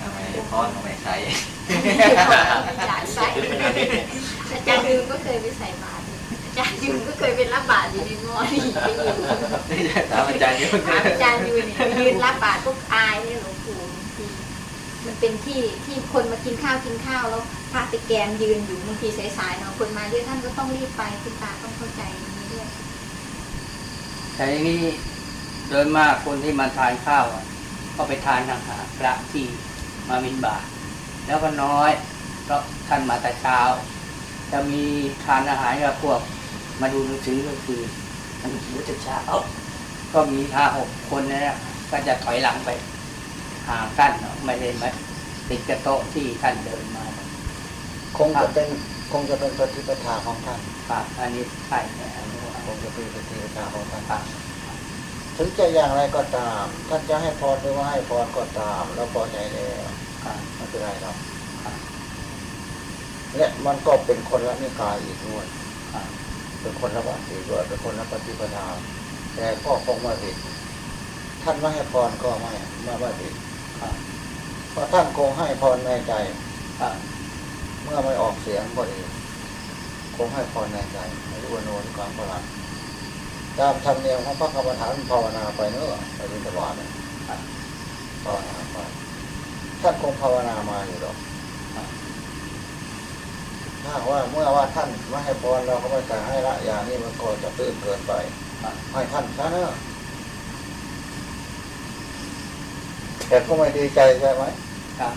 B: ทำไมพอนทำไมใส่
D: อยากใส่อาจารย์ยืนก็เคยไปใส่บาตรอา จารย์ยืนก็เคยเป็นรับบาตรอยู่ในมอนี่ไปยืน
B: ถามอาจารย์ยุ่ง
D: ถามอาจารย์ยืนเนี่ยยืนรับบาตรพวกอายเนี่ยหลวงปู่บางทีมันเป็นที่ที่คนมากินข้าวกินข้าวแล้วพระไปแกนยืนอยู่บางทีสายๆเนาะคนมาเยอะท่านก็ต้องรีบไปคุณตาต้องเข้าใจนี้ด้วย
C: แต่ทีนี้โดยมากคนที่มาทานข้าวก็ไปทานทางหาพระที่มามินบาตแล้วก็น้อยเพราะท่านมาแต่เช้า จะมีทานอาหารกับพวก มาดูหนังสือก็คือมันรู้แต่เช้าก็มีห้าหกคนนะเนี่ยก็จะถอยหลังไปห่างท่านเนาะไม่ได้มาติดกระโต๊ะที่ท่านเดินมา
A: คงจะเป็นคงจะเป็นปฏิปทาของท่าน
C: ครับอันนี้ใช่เนี่ยอันนี้ว่า
A: คงจะเป็นปฏิปทาของท่าน
C: ครับ
A: ถึงจะอย่างไรก็ตาม ท่านจะให้พรหรือว่าให้พรก็ตาม แล้วพอใจแล้ว
C: ครับ
A: ไม่เป็นไรหรอก
C: ครับ
A: และมันก็เป็นคนละนิกายอีกด้วย
C: ครับ
A: เป็นคนละวัดอีด้วยเป็นคนละปฏิปทาแต่ก็คงไม่ผิดท่านไม่ให้พรก็ไม่ไม่ไม่ผิดเพราะท่านคงให้พรในใจเมื่อไม่ออกเสียงก็ดีคงให้พรในใจไม่รู้ว่าโนนกลางประหลาดตามธรรมเนียมของพระกรรมฐานภาวนาไปเนอะไปบิณฑบาตเนี่ยภาวนาไปท่านคงภาวนามาอยู่หรอก ถ้าว่าเมื่อว่าท่านไม่ให้พรเราก็ไม่แต่ให้ละอย่างนี้มันก็จะตื้นเกินไป
C: ครับ
A: ให้ท่านซะเนอะแต่ก็ไม่ดีใจใช่ไหม
C: ครับ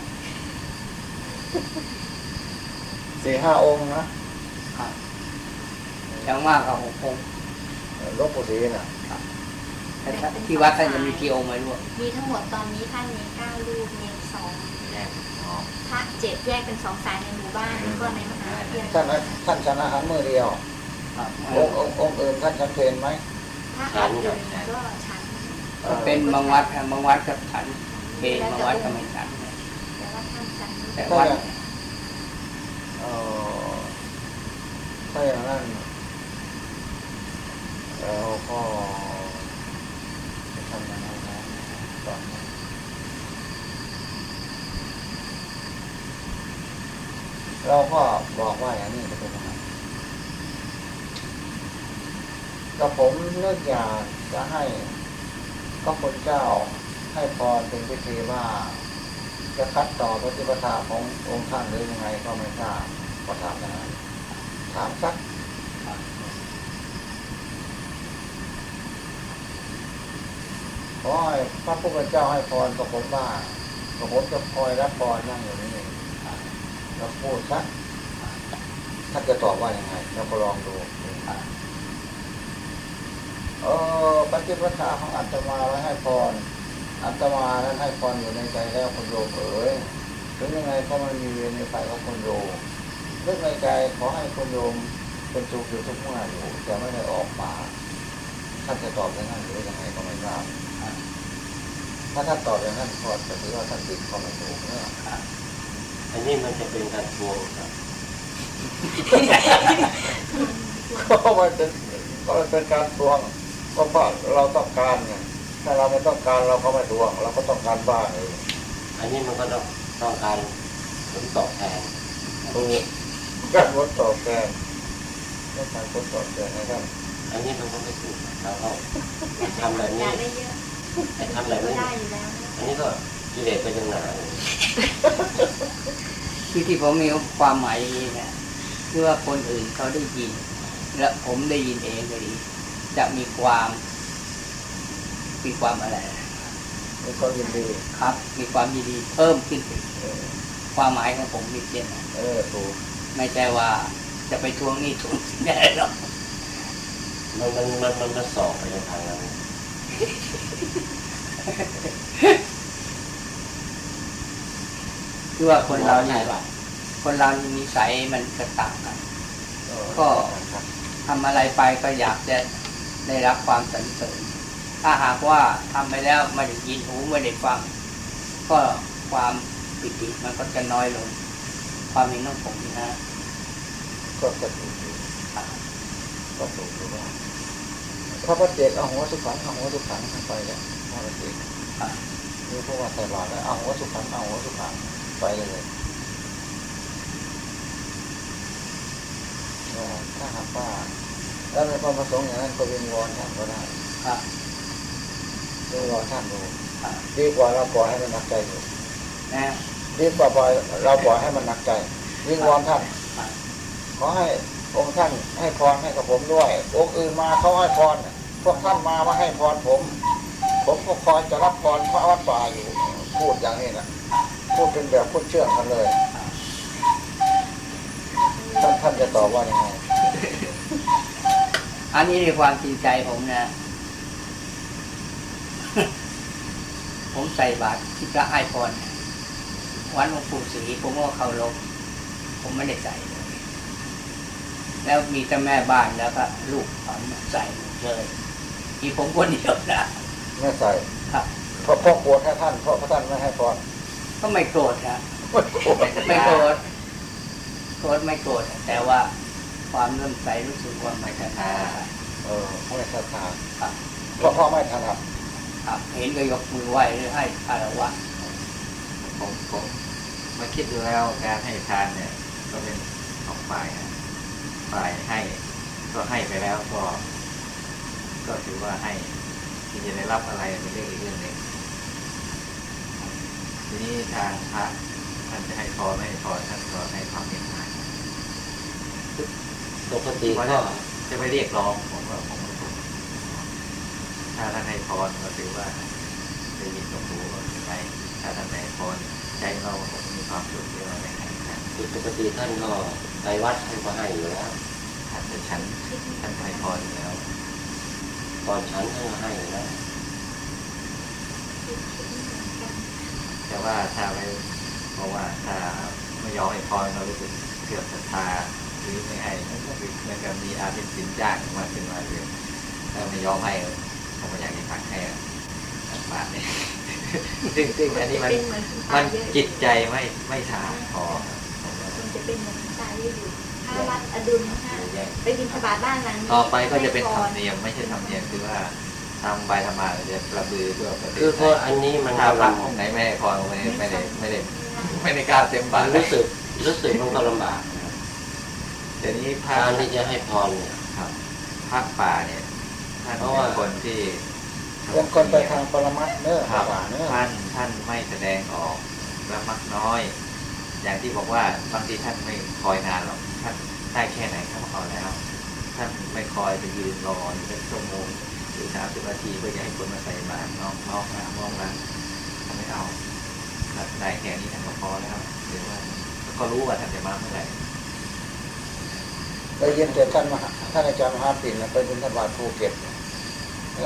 A: สี่ห้าองค์นะครับ
C: อย่างมากกับหกองค์
A: หลวงปู่ศรีน่ะ
C: แต่ถ้าที่วัดท่านจะมีกี่องค์ไม่รู้
D: มีทั้งหมดตอนนี้ท่านมีเก้ารูปเนรสอง
B: แยกอ๋อ
D: พระเจ็ดแยกเป็นสองสายในหมู่บ้านแล้วก็ในมหาวิทยา
A: ท่าน
D: ลัย
A: ท่านฉันอาหารมือเดียว
C: ครับ
A: องค์องค์องค์อื่นท่านฉันเพลนไหม
D: พระอันอื่นก็ฉัน
A: เอ่อ
C: เป็นบางวัดครับบางวัดกับฉันเพลบางวัดก็ไม่ฉัน
D: แต่ว่าท่านฉัน
C: แต่วัด
A: เอ่อถ้าอย่างนั้นเราก็จะทำยังไงนะตอนนี้ เราก็บอกว่าอย่างนี้จะเป็นยังไงก็ผมเลือกอยากจะให้พระคุณเจ้าให้พรเป็นพิธีว่า จะคัดต่อปฏิปทาขององค์ท่านหรือยังไงก็ไม่ทราบก็ถามอย่างนั้นถามสักขอให้พระพุทธเจ้าให้พรกับผมบ้างกับผมจะคอยรับพรนั่งอยู่นี่ แล้วพูดสักท่านจะตอบว่ายังไงเราก็ลองดูเออปฏิปทาของอัตมาไว้ให้พรอัตมานั้นให้พรอยู่ในใจแล้วคุณโยมเอ๋ยถึงยังไงก็ไม่มีเวรในฝ่ายของคุณโยมเรื่องในใจขอให้คุณโยมเป็นสุขอยู่ทุกเมื่ออยู่แต่ไม่ได้ออกมาท่านจะตอบอย่างนั้นหรือยังไงก็ไม่ทราบถ้าท่านตอบอย่างนั้นก็จะถือว่าท่านผิดก็ไม่ถูกเนี่ย
B: อันนี้มันจะเป็นการทวงครับ
A: ก็มันเป็นก็มันเป็นการทวงก็เพราะเราต้องการไงถ้าเราไม่ต้องการเราก็ไม่ทวง เราก็ต้องการบ้างเอง
B: อันนี้มันก็ต้องต้องการผลตอบแทน
A: ถูกการผลตอบแทนต้องการผลตอบแทนนะครับ
B: อันนี้มันก็ไม่ถูกเราก็ทำแบบ
D: อ
B: นี้
D: ยากได้เยอะ
B: แต่ทำแบบ
D: ก็
B: นี้
D: ได้อยู่แล้ว
B: อันนี้ก็ กิเลสไปจนหนาเลย
C: ที่ที่ผมมีความหมายอย่างนี้นะคือว่าคนอื่นเขาได้ยิน และผมได้ยินเองก็ดีจะมีความมีความอะไรนะ
A: มีความยินดี
C: ครับ มีความยินดีเพิ่มขึ้นไป
A: เออ
C: ความหมายของผมมีเช่นนั้น
A: เออถูก
C: ไม่ใช่ว่าจะไปทวงหนี้ทวงสินได้หรอก
B: มันมันมันมันมันสอบไปในทางนั้น
C: คือว่าคนเราเนี่ยคนเรานี่นิสัยมันกระต่างกัน
A: เออ
C: ก็
A: ครับ
C: ทำอะไรไปก็อยากจะได้รับความสรรเสริญ ถ้าหากว่าทำไปแล้วไม่ได้ยินหูไม่ได้ฟัง ก็ความปิติมันก็จะน้อยลง ความเห็นของผมนะ
A: ก็จะถูกอยู่ก็ถูกอยู่ว่าพระพระเจกเอาหัวสุขังเอาหัวสุขังไปแล้วพระพระเจก
C: ครับ
A: นี่พวกว่าใส่บาตรแล้วเอาหัวสุขังเอาหัวสุขัง ไปเลยเออถ้าหากว่าแล้วในความประสงค์อย่างนั้นก็วิงวอนท่านก็ได้
C: ครับ
A: วิงวอนท่านดู
C: ครับ
A: ดีกว่าเราปล่อยให้มันหนักใจอยู่
C: นะ
A: ดีกว่าปล่อยเราปล่อยให้มันหนักใจ วิงวอนท่าน
C: ครับ
A: ขอให้องค์ท่านให้พรให้กับผมด้วยองค์อื่นมาเขาให้พรพวกท่านมามาให้พรผม ผมก็คอยจะรับพรพระวัดป่าอยู่พูดอย่างนี้นะ พูดเป็นแบบพูดเชื่องกันเลยตอบว่ายังไง
C: อันนี้ในความจริงใจผมนะ ผมใส่บาตรที่พระไอพรเนี่ยวันหลวงปู่ศรีผมก็เคารพผมไม่ได้ใส่เลย แล้วมีแต่แม่บ้านแล้วก็ลูกผมใส่หมดเลยมีผมคนเดียวนะ
A: ไม่ใส่
C: ครับ
A: เพราะพ่อโกรธให้ท่านเพราะพระท่านไม่ให้พร
C: ก็ไม่โกรธนะ
A: ไม่โกรธ
C: ไม่โกรธโกรธไม่โกรธแต่ว่าความเริ่อมใสรู้สึกว่าไม่ศรัทธา
A: เออไม่ศรัทธา
C: ครับ
A: เพราะพ่อไม่ถนัด
C: ครับเห็นก็ยกมือไหว้หรือให้คารวะ
B: ผมผมมาคิดดูแล้วการให้ทานเนี่ย ก็เป็นสองฝ่ายนะฝ่ายให้ ก็ให้ไปแล้วก็ ก็ถือว่าให้ที่จะได้รับอะไรเป็นเรื่องอีกเรื่องหนึ่งที นี้ทางพระท่านจะให้พรไม่ให้พรท่านก็ให้ความเมตตา
E: ปกติ
B: เพราะ
E: ก็
B: จะไม่เรียกร้องผมว่าผมไม่ถูกถ้าท่านให้พรก็ถือว่าได้ยินกับหูก็ไปถ้าท่านไม่ให้พรใจเราคงมีความสุขที่เราได้ให้ท่าน
E: ปกติท่านก็ไปวัดท่านก็ให้อยู่แล้ว
B: ท่านเป็นชั้นท่านให้พรอยู่แล้ว
E: ตอนฉันท่านก็ให้อยู่แล้ว
B: แต่ว่าถ้าไม่เพราะว่าถ้าไม่ยอมให้พรเรารู้สึกเกือบศรัทธาหรือไม่ให้มันก็คือเหมือนกับมีอาเป็นสินจ้างมาขึ้นมาเลยถ้าไม่ยอมให้ผมไม่อยากให้พักให้สักบาทเนี่ยซึ่งซึ่งอันนี้มัน
D: เป็นเหมือนคุณ
B: มั
D: ตานเยอะ
B: จิตใจไม่ไม่สะอาดพอผมว่า
D: มันจะเป็นเหมือนคุณตาเยอะอยู่ถ้าวัดอดุลนะคะ
B: เยอะแยะ
D: ไปบินทบาทบ้านหลังนี้
B: ต่อไปก็จะเป็นธรรม
D: ให้พ
B: เนียมไม่ใช่ธรรมเนียมคือว่า ทำไปทำมาจะกระบือเพื่อประเทศ
E: คือเพราะอันนี้มัน
B: ถ้าพ
E: ก็
B: ระ
E: ลำ
B: องค์ไหนไม่ให้พรไม่ได้ไม่ได้ไม่ได้ไม่ได้กล้ารเต็มบา
E: มั
B: ท
E: นรู้สึกรู้สึกมันก็ลำบากนะครับ
B: เดี๋ยวนี้พระ
E: การที่จะให้พรเนี่ย
B: ครับพระป่าเนี่ยท่าน
E: เพราะ
B: เป็
E: ว่า
B: นคนที่
A: เป็นคนไปทางปรมัตถ์เนื้อ
B: ครับ
A: ป่าเนื้อ
B: ท่านท่านไม่แสดงออกและมักน้อย อย่างที่บอกว่าบางทีท่านไม่คอยนานหรอกท่านได้แค่ไหนก็พอแล้ว ท่านไม่คอยไปยืนรออยู่เป็นชั่วโมง หรือสามสิบนาทีเพื่อจะให้คนมาใส่บาตรน้องน้องนะน้องนะท่านไม่เอาได้แค่นี้ท่านก็พอแล้วหรือว่าก็รู้ว่าท่านจะมาเมื่อไหร่
A: ไปยินแต่ท่านมหาท่านอาจารย์มหาปิ่นไปบินธบาตภูเก็ต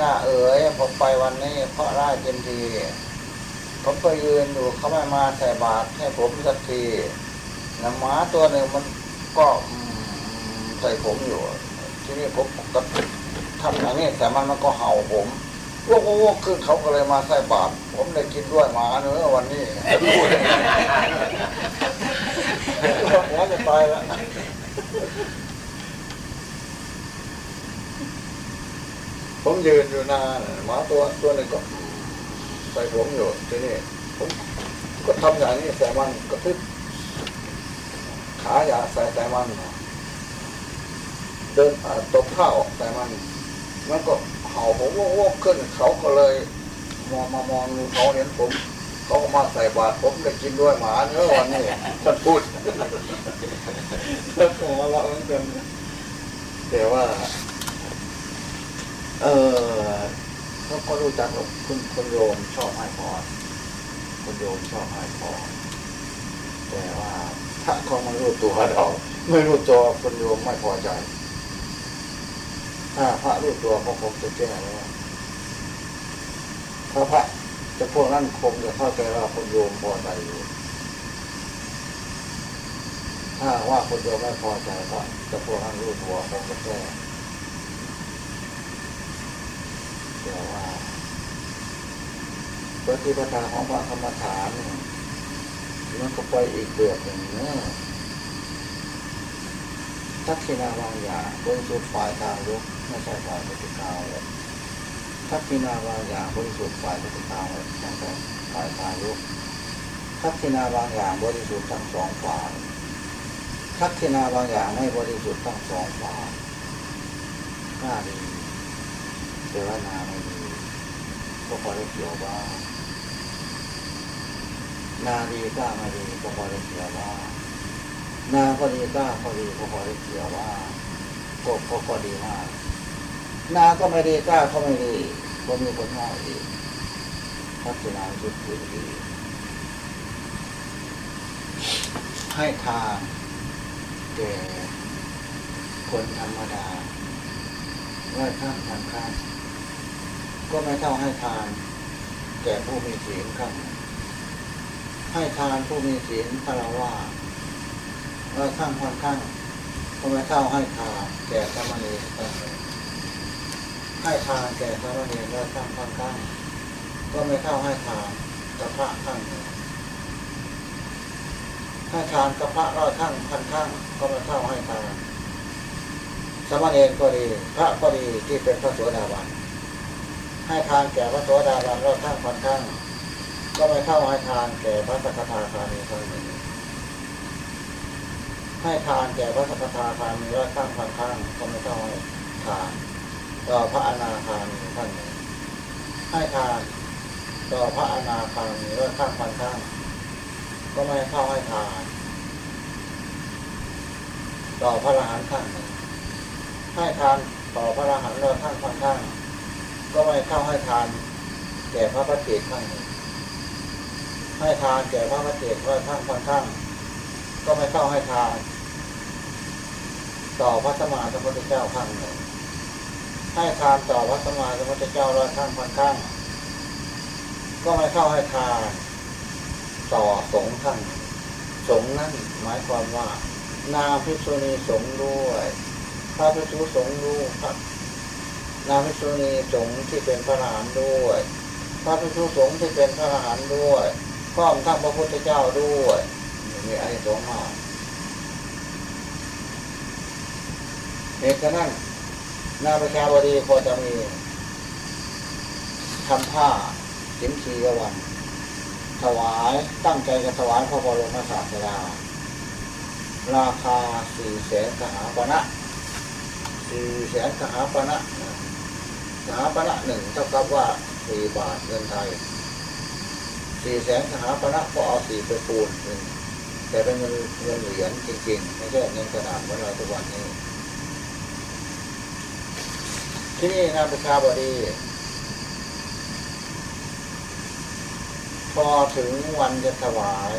A: ล่าเอ๋ยผมไปวันนี้เพราะราชยินทีผมไปยืนอยู่เขาไม่มาใส่บาตรให้ผมสักทีน้ำหมาตัวหนึ่งมันก็ใส่ผมอยู่ ทีนี้ผมก็ ทำอย่างนี้แต่มันมันก็เห่าผมวกวกขึ้นเขาก็เลยมาใส่บาตรผมได้กินด้วยหมาเนื้อวันนี้พูดหัวจะตายแล้วผมยืนอยู่นานหมาตัวตัวหนึ่งก็ใส่ผมอยู่ที่นี่ผมก็ทำอย่างนี้ใส่มันก็ทึบขาอย่าใส่ใส่มันเดินอ่าตบข้าวใส่มัน มันก็เห่าผมวอกขึ้นเขาก็เลยมองมามองเขาเห็นผมเขาก็มาใส่บาตรผมได้กินด้วยหมาเนื้อวันนี้ท่านพูดแล้วผมว่าเราเหมือนกันแต่ว่า เออเขาก็รู้จักหรอกคุณคุณโยมชอบให้พรคุณโยมชอบให้พรแต่ว่าถ้าเขาไม่รู้ตัวเราไม่รู้ตัวคุณโยมไม่พอใจ ถ้าพระรู้ตัวเขาคงจะแก้แล้วถ้าพระจะพวกนั้นคงจะเข้าใจว่าคุณโยมพอใจอยู่ ถ้าว่าคุณโยมไม่พอใจก็จะพวกนั้นรู้ตัวคงจะแก้แต่ว่าปฏิปทาของพระกรรมฐานนี่มันก็ไปอีกแบบหนึ่งเนอะทักษิณาวางยาบริสุทธิ์ฝ่ายทางลุก ไม่ใช่ฝ่ายปฏิกาวเลยทักษิณาวางยาบริสุทธิ์ฝ่ายปฏิกาวเลยไม่ใช่ฝ่ายทางลุกทักษิณาวางอย่างบริสุทธิ์ทั้งสองฝ่ายทักษิณาวางอย่างไม่บริสุทธิ์ทั้งสองฝ่ายน่าดีแต่ว่านาไม่ดีก็พอได้เกี่ยวบ้านาดีก้าไม่ดีก็พอได้เกี่ยวบ้านาก็ดีก้าก็ดีก็พอได้เกี่ยวบ้าก็ก็ดีมาก นาก็ไม่ดีก้าก็ไม่ดีก็มีผลงานอีกพัฒนาจุดจุดดีให้ทานแก่คนธรรมดาไหว้ข้ามทางข้ามก็ไม่เท่าให้ทานแก่ผู้มีศีลข้างให้ทานผู้มีศีลพระว่าว้ข้ามค่อนข้างก็ไม่เท่าให้ทานแก่สามเณรข้าง ให้ทานแก่สามเณรไหว้ข้ามค่อนข้างก็ไม่เท่าให้ทานกับพระข้างหนึ่งให้ทานกับพระร้อยข้างพันข้างก็ไม่เท่าให้ทานสามเณรก็ดีพระก็ดีที่เป็นพระโสดาบันให้ทานแก่พระโสดาบันร้อยข้างพันข้างก็ไม่เท่าให้ทานแก่พระสักทาคามีคนหนึ่งให้ทานแก่พระสักทาคามีร้อยข้างพันข้างก็ไม่เท่าให้ทาน ต่อพระอนาคามีท่านให้ทานต่อพระอนาคามีร้อยข้างพันข้างก็ไม่เท่าให้ทาน ต่อพระอรหันต์ข้างหนึ่งให้ทานต่อพระอรหันต์ร้อยข้างพันข้างก็ไม่เท่าให้ทานแก่พระปฏิเจกข้างหนึ่งให้ทานแก่พระปฏิเจกร้อยข้างพันข้างก็ไม่เท่าให้ทาน ต่อพระสมมาสัมพุทธเจ้าข้างหนึ่ง ให้ทานต่อพระสมมาสัมพุทธเจ้าร้อยข้างพันข้างก็ไม่เท่าให้ทานต่อสงฆ์ท่านหนึ่งสงฆ์นั่นหมายความว่า นาภิษุณีสงฆ์ด้วยพระภิษุสงฆ์ด้วยพระนาภิษุณีสงฆ์ที่เป็นพระอรหันด้วย พระภิษุสงฆ์ที่เป็นพระอรหันด้วยพร้อมทั้งพระพุทธเจ้าด้วยมีไอ้สงฆ์มากเหตุฉะนั้น นาประชาบดีพอจะมีทำผ้าสินคีวัน ถวายตั้งใจจะถวายพระบรมศาสดาราคาสี่แสนกหปณะสี่แสนกหปณะกหปณะหนึ่งเท่ากับว่าสี่บาทเงินไทยสี่แสนกหปณะก็เอาสี่ไปปูนแต่เป็นเงินเงินเหรียญจริงๆ ไม่ใช่เงินกระดาษเหมือนเราทุกวันนี้ ที่นี่นางประชาบดี พอถึงวันจะถวาย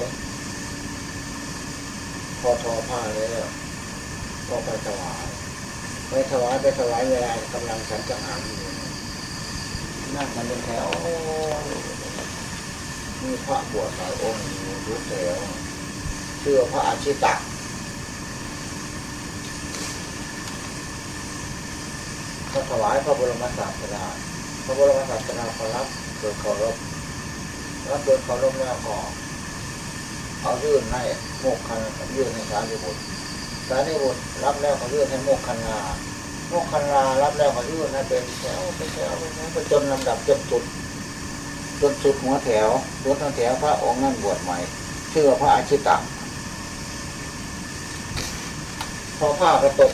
A: พอทอผ้าแล้วก็ไปถวายไปถวายไปถวายเวลากำลังฉันจังหันอยู่นั่งกันเป็นแถวมีพระบวชหลายองค์อยู่ทุกแถวเชื่อพระอาชิตะ ก็ถวายพระบรมศาสดาพระบรมศาสดาขอรับโดยเคารพรับโดยเคารพแล้วขอเอายื่นให้โมกคันยื่นให้สารีบุตรสารีบุตรรับแล้วเขายื่นให้โมกคันลาโมกคันลารับแล้วเขายื่นให้เป็นแถวเป็นแถวเป็นแถวไปจนลำดับจนสุดจนสุดหัวแถวหัวทั้งแถวพระองค์นั่นบวชใหม่ชื่อพระอาชิตะพอผ้าไปตก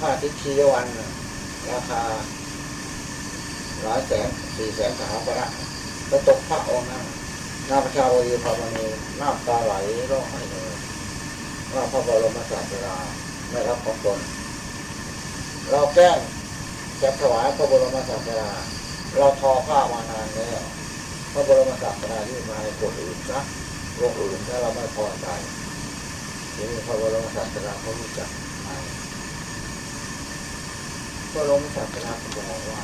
A: ผ้าทิพย์วันน่ะ ราคาหลายแสนสี่แสนสหปณะไปตกพระองค์นั้นนาประชาวรีพามณีน้ำตาไหลร้องไห้เลยว่าพระบรมศาสดาไม่รับของตนเราแกล้งจะถวายพระบรมศาสดาเราทอผ้ามานานแล้วพระบรมศาสดาที่มาให้คนอื่นนะโลกอื่นถ้าเราไม่พอใจทีนี้พระบรมศาสดาเขารู้จักไหม พระบรมศาสดาเขาบอกว่า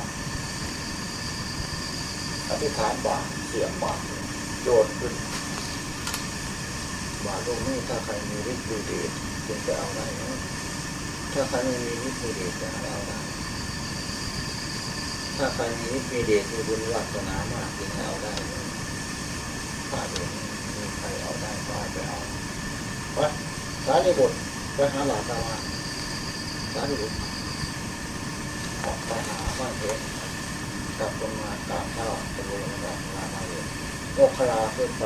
A: อธิษฐานบาทเสียงบาทโยนขึ้นบาทตรงนี้ถ้าใครมีฤทธิ์มีเดชจึงจะเอาได้นะถ้าใครไม่มีฤทธิ์มีเดชจะเอาได้ถ้าใครมีฤทธิ์มีเดชมีบุญวาสนามากจึงจะเอาได้นะถ้าเดี๋ยวนี้มีใครเอาได้ก็ให้ไปเอาวัดสารีบุตรไปหาหลาตามาสารีบุตร ออกไปหาบ้านเพชรกลับลงมากราบเท้าตะโกนระดับลามาเองโมกขลาขึ้นไป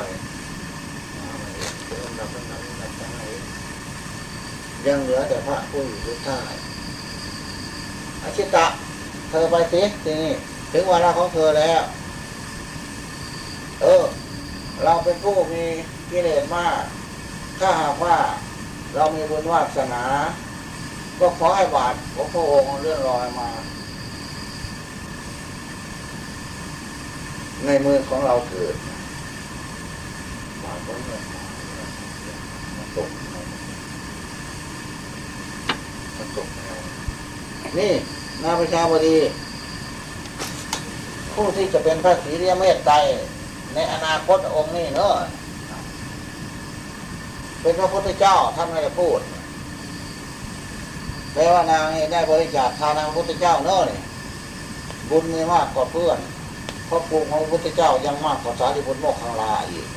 A: มามาเองเป็นลำดับลำดับลำดับจะยังเหลือแต่พระผู้อยู่ทุกท่าอาชิตะ เธอไปสิทีนี้ถึงเวลาของเธอแล้ว เออ เราเป็นผู้มีกิเลสมาก ถ้าหากว่าเรามีบุญวาสนา ก็ขอให้บาทของพระองค์เลื่อนลอยมา ในมือของเราเกิดบาปก็เงินมันตกมันตกแล้วนี่นาประชาบดีผู้ที่จะเป็นพระศรีเรียเมตไตรในอนาคตองค์นี้เนอะเป็นพระพุทธเจ้าท่านไม่ได้พูด แปลว่านางนี่ได้บริจาคทานพระพุทธเจ้าเนอะนี่บุญมีมากกว่าเพื่อนเพราะภูมิของพุทธเจ้ายังมากกว่าสารีบุญโมกขังลาอีก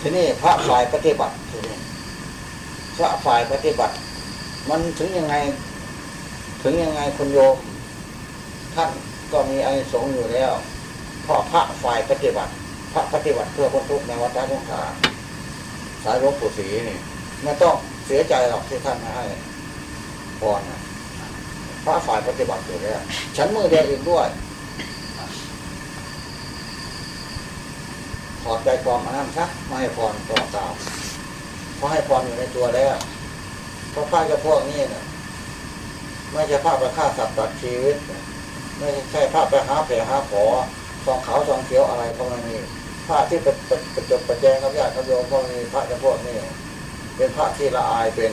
A: ทีนี้พระฝ่ายปฏิบัติทีนี้พระฝ่ายปฏิบัติ มันถึงยังไง ถึงยังไงคุณโยมท่านก็มีอานิสงส์อยู่แล้วเพราะพระฝ่ายปฏิบัติ พระปฏิบัติเพื่อคนทุกข์ในวัฏสงสาร สายหลวงปู่ศรีนี่ไม่ต้องเสียใจหรอกที่ท่านมาให้พรนะพระฝ่ายปฏิบัติอยู่แล้วฉันมือเดียวเอีกด้วยถอดใจกองมานั่นซะไม่ให้พรต่อตามเพราะให้พรอยู่ในตัวแล้วเพราะพระจ้าพวกนี้เนี่ยไม่ใช่พระไปฆ่าสัตว์ตัดชีวิต ไม่ใช่พระไปหาแผลหาขอซองขาวซองเขียวอะไรก็ไม่มี พระที่เป็นป็นเป็นจบประแจงกับญาติกับโยมก็มีพระเจ้าพวกนี้เป็นพระที่ละอายเป็น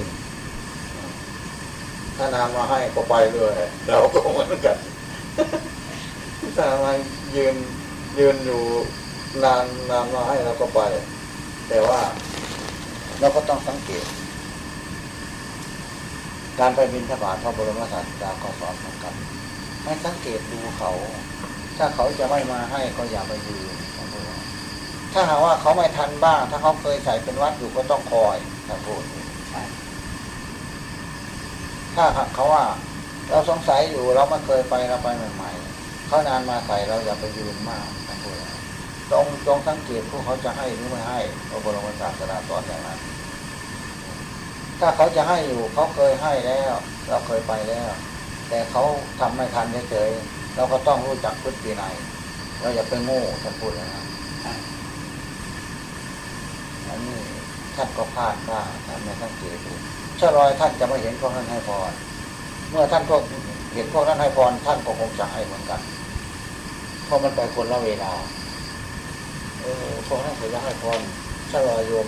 A: ถ้านามมาให้ก็ไปเลยเราก็เหมือนกันถ้ามายืนยืนอยู่นานนานมาให้เราก็ไป แต่ว่าเราก็ต้องสังเกต การไปบินทบาทพระบรมศาสดาก็สอนเหมือนกันให้สังเกตดูเขา ถ้าเขาจะไม่มาให้ก็อย่าไปยืน ถ้าหากว่าเขาไม่ทันบ้าง ถ้าเขาเคยใส่เป็นวัดอยู่ก็ต้องคอยถ้าพูดถ้าหากเขาว่า เราสงสัยอยู่เราไม่เคยไปเราไปใหม่ๆเขานานมาใส่เราอย่าไปยืนมากถ้าพูดตรงตรงสังเกตพวกเขาจะให้หรือไม่ให้พระบรมศาสดาสอนอย่างนั้นถ้าเขาจะให้อยู่เขาเคยให้แล้ว เราเคยไปแล้ว แต่เขาทำไม่ทันเฉยๆเราก็ต้องรู้จักพฤตินัยเราอย่าไปโง่ท่านพูดอย่างนั้น อันนี้ท่านก็พลาดพลาท่านไม่สังเกตดูถ้ารอยท่านจะไม่เห็นพวกนั้นให้พร เมื่อท่านพวกเห็นพวกนั้นให้พรท่านก็คงจะให้เหมือนกันเพราะมันไปคนละเวลา เออพวกนั้นเขาจะให้พรถ้ารอยโยม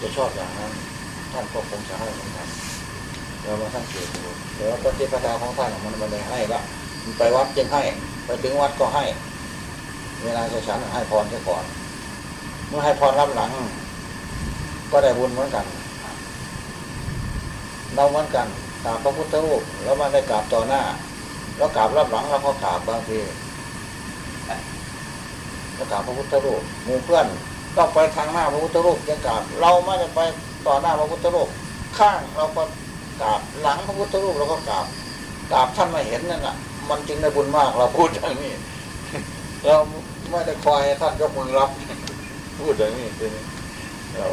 A: จะชอบอย่างนั้นท่านก็คงจะให้เหมือนกันเรามาสังเกตดูแต่ว่าปฏิปทาของท่านมันมันเลยให้ละมันไปวัดจึงให้ ไปถึงวัดก็ให้ เวลาจะฉันให้พรเสียก่อน เมื่อให้พรรับหลัง ก็ได้บุญเหมือนกัน เราเหมือนกันกราบพระพุทธรูปแล้วมันได้กราบต่อหน้า แล้วกราบรับหลังแล้วก็กราบบางทีแล้วกราบพระพุทธรูปหมู่เพื่อนต้องไปทางหน้าพระพุทธรูปยังกราบ เราไม่ได้ไปต่อหน้าพระพุทธรูปข้างเราก็กราบหลังพระพุทธรูปเราก็กราบกราบท่านม่เห็นนั่นน่ะมันจึงได้บุญมากเราพูดอย่างนี้เราไม่ได้คอยท่านยกมือรับ พูดอย่างนี้ทีนี้เรา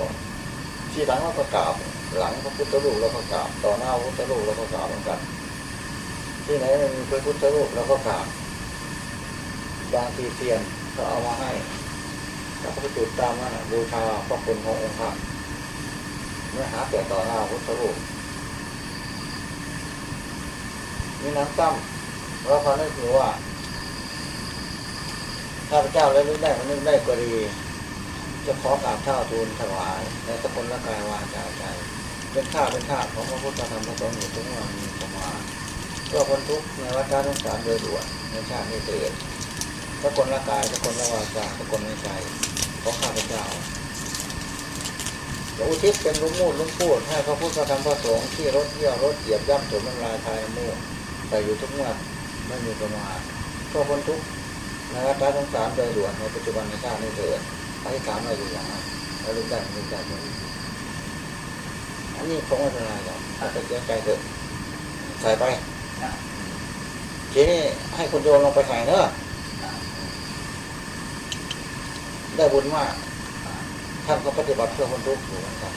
A: ที่หลังเราก็กราบ หลังพระพุทธรูปเราก็กราบต่อหน้าพระพุทธรูปเราก็กราบเหมือนกัน ที่ไหนม่มีพระพุทธรูปเราก็กราบบางทีเทียนก็เอามาให้แล้วก็ไปจุดตามนั่นบูชาพระคุณขององค์พระไม่หาแต่ต่อหน้าพระพุทธรูปมีน้ำตั้มเราพอนึกถึงว่าข้าพเจ้าแล้วนึกได้มันนึกได้ก็ดี จะขอกราบเท่าทูลถวายในสกุลละกายวาจาใจ เป็นข้าเป็นข้าของพระพุทธธรรมพระสงฆ์อยู่ทุกวันมีประมาณเพื่อคนทุกในวัฏสงสารโดยด่วนในชาตินี้เกิดสกุลละกายสกุลละวาจาสกุลในใจของข้าพเจ้าจะอุทิศเป็นลุงมูดลุงพูดให้พระพุทธธรรมพระสงฆ์ที่รถเยี่ยวรถเหยียบย่ำถมน้ำลายทายน้ำมูกไปอยู่ทุกเมื่อไม่มีประมาณเพื่อคนทุกในวัฏสงสารโดยด่วนในปัจจุบันในชาตินี้เกิด อธิษฐานไว้อยู่อย่างนั้นแล้วรู้ได้รู้ได้รู้อันนี้คงไม่เป็นไรหรอาจจะเสียใจเถอะใส่ไป
C: จ้ะ
A: ทีนี้ให้คุณโยมลงไปใส่เนอะได้บุญมากท่านก็ปฏิบัติเพื่อคนทุกข์อยู่เหมือนกัน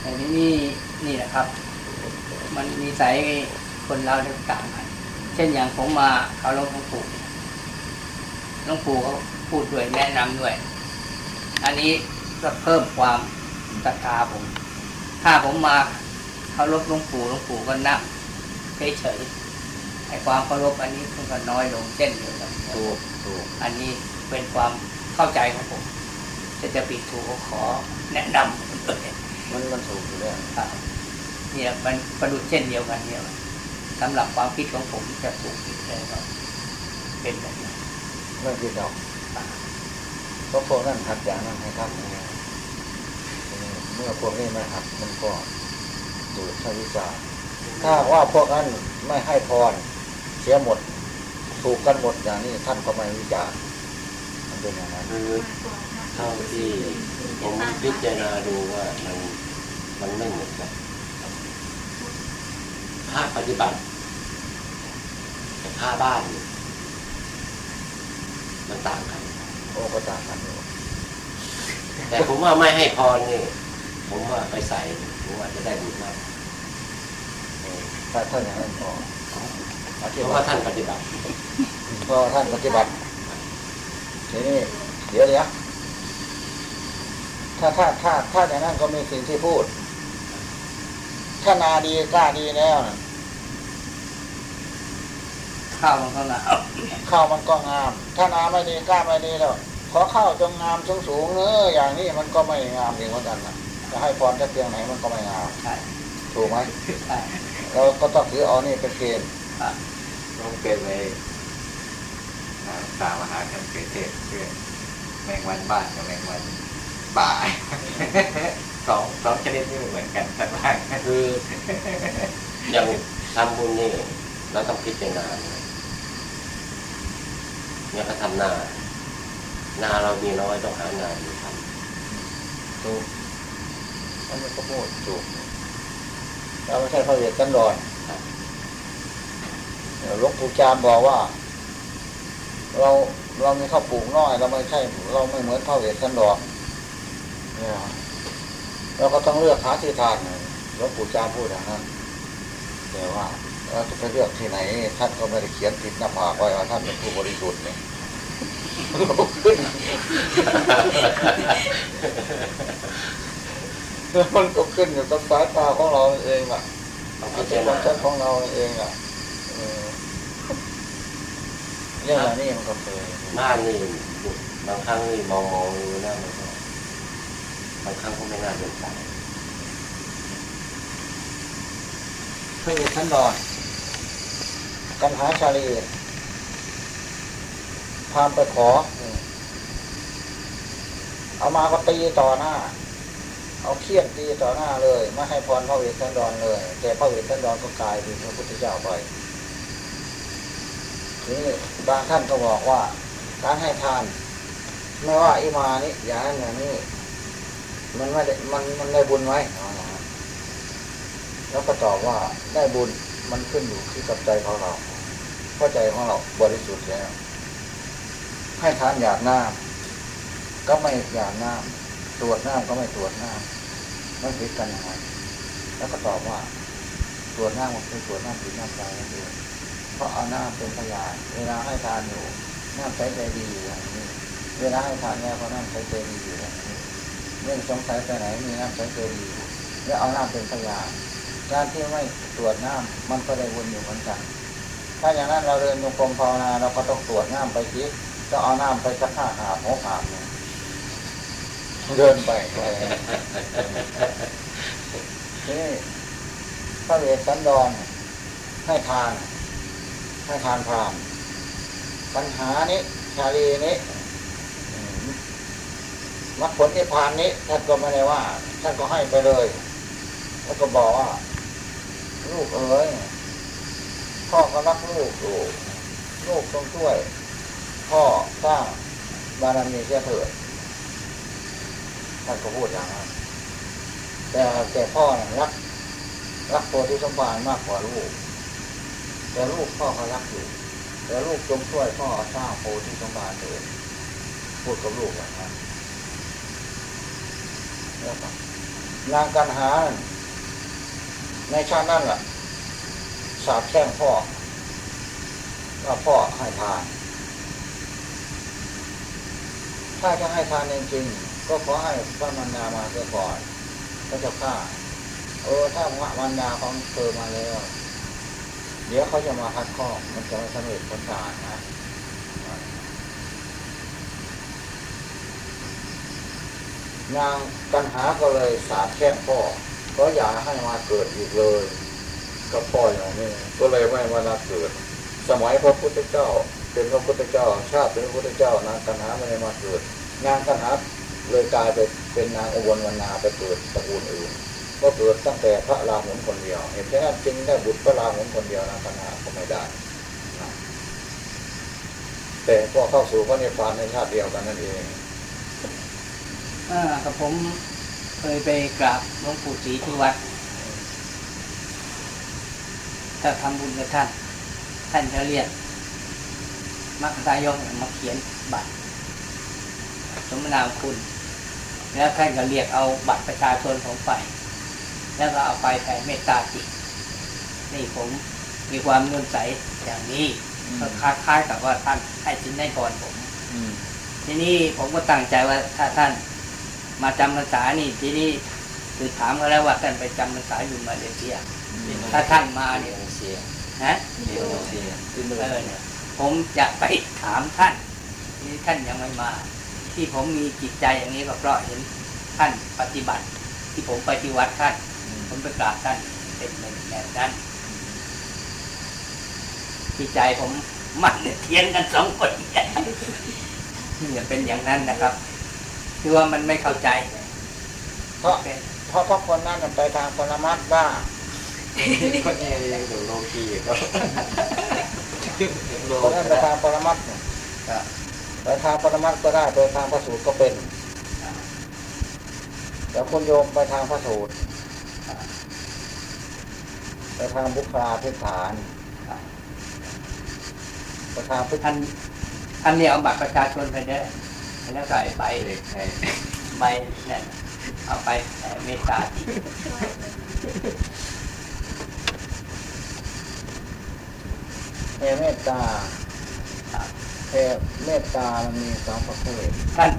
C: แต่ทีนี้นี่แหละครับ มันมีสายคนเราต่างกัน เช่นอย่างผมมาเขาลงหลวงปู่หลวงปู่เขา พูดด้วยแนะนำด้วย อันนี้ก็เพิ่มความศรัทธาผม ถ้าผมมาเคารพหลวงปู่หลวงปู่ก็นั่งเฉยๆไอ้ความเคารพอันนี้มันก็น้อยลงเช่นเดียวกัน
A: ถูกถูก
C: อันนี้เป็นความเข้าใจของผม
A: ถ
C: แต่จะปิดถูกก็ขอแนะนำเลย
A: มันมันถูกอยู่แล้ว
C: ครับเนี่ยมันประดุจเช่นเดียวกันเนี่ยสำหรับความคิดของผมจะถูกผิดเลยก็เป็นแบบนั้น
A: ไม่ผิดหรอก เพราะพวกนั้นหัดอย่างนั้นให้ทำอย่างนี้เมื่อพวกนี้ไม่หัดมันก็ดูดใช้วิชาถ้าว่าพวกนั้นไม่ให้พรเสียหมด ถูกกันหมดอย่างนี้ท่านก็ไม่วิจารมันเป็นอย่างนั้น
E: คือเท่าที่ผมพิจารณาดูว่ามันมันไม่เหมือนกันภาคปฏิบัติกับภาคบ้าน มันต่างกัน
A: โอ้ก็ต่างกันอยู่
E: แต่ผมว่าไม่ให้พรนี่ผมว่าไปใส่ผมว่าจะได้บุญมาก
A: เออถ้าท่านอย่างนั้นก็อธิ
E: เพราะ
A: บา
E: ว่ายท่านปฏิบัติ
A: เพราะท่านปฏิบัติทีนี้เดี๋ยวเดี๋ยวถ้าถ้าถ้าถ้าอย่างนั้นก็มีสิ่งที่พูด ถ้านาดีกล้าดีแล้วน่ะ
C: ข้าวมันก็งาม
A: ข้าวมันก็งาม ถ้านาไม่ดีกล้าไม่ดีแล้วขอข้าวจงงามสูงสูงๆเนอะอย่างนี้มันก็ไม่งามเองเหมือนกันนะจะให้พรแค่เพียงไหนมันก็ไม่งาม
C: ใช่
A: ถูกไหม
C: ใช่
A: เราก็ต้องถือเอานี่เป็นเกณฑ์
C: ครับ
B: ต้องเป็นไปอ่าตามมหาคันเกิดเทศเพื่อแมงวันบ้านกับแมงวันป่าสองสองชนิดนี้ไม่เหมือนกันท่านว่า
E: คืออย่างทำบุญนี่เราต้องพิจารณา นะเนี่ยก็ทำนานาเรามีน้อยต้องหานาอยู่ท
A: ถูกมันมันก็พูดถูกเราไม่ใช่พระเวทสันดรเดี๋ยวหลวงปู่จามบอกว่า เราเรามีข้าวปลูกน้อย เราไม่ใช่ เราไม่เหมือนพระเวทสันดรเนี่ยเราก็ต้องเลือกหาที่ทานหลวงปู่จามพูดอย่างนั้นแต่ว่าเราจะไปเลือกที่ไหน ท่านก็ไม่ได้เขียนติดหน้าผากไว้ว่าท่านเป็นผู้บริสุทธิ์เนี่ย มันก็ขึ้นอยู่กับสายตาของเราเองอะำ
E: ต้อง
A: อา
E: พิ
A: จ
E: จา
A: จะ
E: ร
A: ความ
E: ณา
A: ชัดของเราเองอะเออเรื่องอะไรนี่มันก็เคย
E: บ้านนี่บางครั้งนี่มองมองดูแล้วมันก็บางครั้งก็ไม่น่าเดินใจ
A: พระเอกชั้นดอนกันหาชาลี พามไปขอ เอามาก็ตีต่อหน้า เอาเคียนตีต่อหน้าเลยไม่ให้พรพระเวทสันดรเลย แต่พระเวทสันดรก็กลายเป็นพระพุทธเจ้าไปทีนี้บางท่านก็บอกว่า การให้ทานไม่ว่าอิมานี้อย่างนั้นอย่างนี้มันไม่ได้มันมันได้บุญไหมแล้วก็ตอบว่าได้บุญมันขึ้นอยู่ที่กับใจของเราเพราใจของเราบริสุทธิ์แล้ว ให้ทานหยาดน้ำก็ไม่หยาดน้ำตรวจน้ำก็ไม่ตรวจน้ำมันผิดกันยังไงแล้วก็ตอบว่าตรวจน้ำมันคือตรวจน้ำผิดน้ำใจนั่นเองเพราะเอาน้ำเป็นพยานเวลาให้ทานอยู่น้ำใสใจดีอยู่อย่างนี้ เวลาให้ทานแล้วก็น้ำใสใจดีอยู่อย่างนี้เรื่องสงสัยไปไหนมีน้ำใสใจดีอยู่แล้วเอาน้ำเป็นพยานการที่ไม่ตรวจน้ำมันก็ได้วนอยู่เหมือนกัน ถ้าอย่างนั้นเราเดินโยกรมภาวนาเราก็ต้องตรวจน้ำไปที ก็เอาน้ำไปสักห้าหาบหกหาเดินไปไปนี้พระเวสสันดรให้ทาน ให้ทานพรามปัญหานี้ ชาลีนี้มรรคผลนิพพานนี้ท่านก็ไม่ได้ว่าท่านก็ให้ไปเลย แล้วก็บอกว่า ลูกเอ๋ยพ่อก็รักลูกอยู่ลูกต้องช่วย พ่อสร้างบารมีเสียเถิดท่านก็พูดอย่างนั้นแต่แต่พ่อน่ะรักรักโพธิสมภารมากกว่าลูก แต่ลูกพ่อก็รักอยู่ แต่ลูกจงช่วยพ่อสร้างโพธิสมภารเถิดพูดกับลูกอย่างนั้นแล้วก็นางกันหา ในชาตินั้นล่ะ สาบแช่งพ่อว่าพ่อให้ทาน ถ้าจะให้ทานจริงๆก็ขอให้พระมันดามาเสียก่อนพระเจ้าข้าเออถ้าพระมันดาของเธอมาแล้ว เดี๋ยวเขาจะมาคัดข้อมันจะไม่สำเร็จผลการนะนางกันหาก็เลยสาบแช่งพ่อก็อย่าให้มาเกิดอีกเลยก็พ่ออย่างนี้ก็เลยไม่มานาเกิด สมัยพระพุทธเจ้า เป็นพระพุทธเจ้า ชาติเป็นพระพุทธเจ้านางกันหาไม่ได้มาเกิดนางกันหาเลยกลายไปเป็นนางอุบลวรรณาไปเกิดตระกูลอื่นก็เกิดตั้งแต่พระราหุลคนเดียวเห็นแค่นั้นจึงได้บุตรพระราหุลคนเดียวนางกันหาก็ไม่ได้แต่พอเข้าสู่พระนิพพานในชาติเดียวกันนั่นเอง
C: อ่ากับผมเคยไปกราบหลวงปู่ศรีที่วัดถ้าทำบุญกับท่าน ท่านจะเรียก มรรคทายกมาเขียนบัตร สมนาคุณ แล้วท่านก็เรียกเอาบัตรประชาชนผมไป แล้วก็เอาไปแผ่เมตตาจิต นี่ผมมีความเงื่อนใสอย่างนี้ก็คล้ายๆกับว่าท่านให้สินได้ก่อนผมทีนี้ผมก็ตั้งใจว่าถ้าท่านมาจำพรรษานี่ ทีนี้คือถามเขาแล้วว่าท่านไปจำพรรษาอยู่มาเลเซีย ถ้าท่านมาเนี่ย
B: เสีย
C: นะ
B: เดียวเสีย
C: เออเนี่ย ผมจะไปถามท่านที่ท่านยังไม่มา ที่ผมมีจิตใจอย่างนี้ก็เพราะเห็นท่านปฏิบัติ ที่ผมไปที่วัดท่าน ผมไปกราบท่านเป็นแบบนั้นจิตใจผมมันเนี่ยเทียนกันสองคนนี่จะเป็นอย่างนั้นนะครับคือว่ามันไม่เข้าใจ
A: เพราะ
C: เป็น
A: เพราะพระคนนั้นไปทางปรมัตถ์บ้าง
B: คนนี้ยังอยู่โลกี ก็โล
A: คนนั้นไปทางปรมัตถ์
C: ก็
A: ไปทางปรมัตถ์ก็ได้ไปทางพระสูตรก็เป็นแต่คุณโยมไปทางพระสูตรไปทางบุคลาพิฐานไปทางพุทธ
C: ท่านท่านเนี่ยเอาบัตรประชาชนไปเด้อแล้วก็ไอ้ใบ
B: เด็กไทย
C: ใบเนี่ยเอาไปแผ่เมตตาจิต
A: แผ่เมตตาแผ่เมตตามันมีสองประเภท
C: ท่าน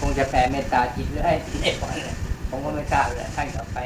C: คงจะแผ่เมตตาจิตหรือให้ในฝันเลยผมก็ไม่ทราบเลยท่านก็ไป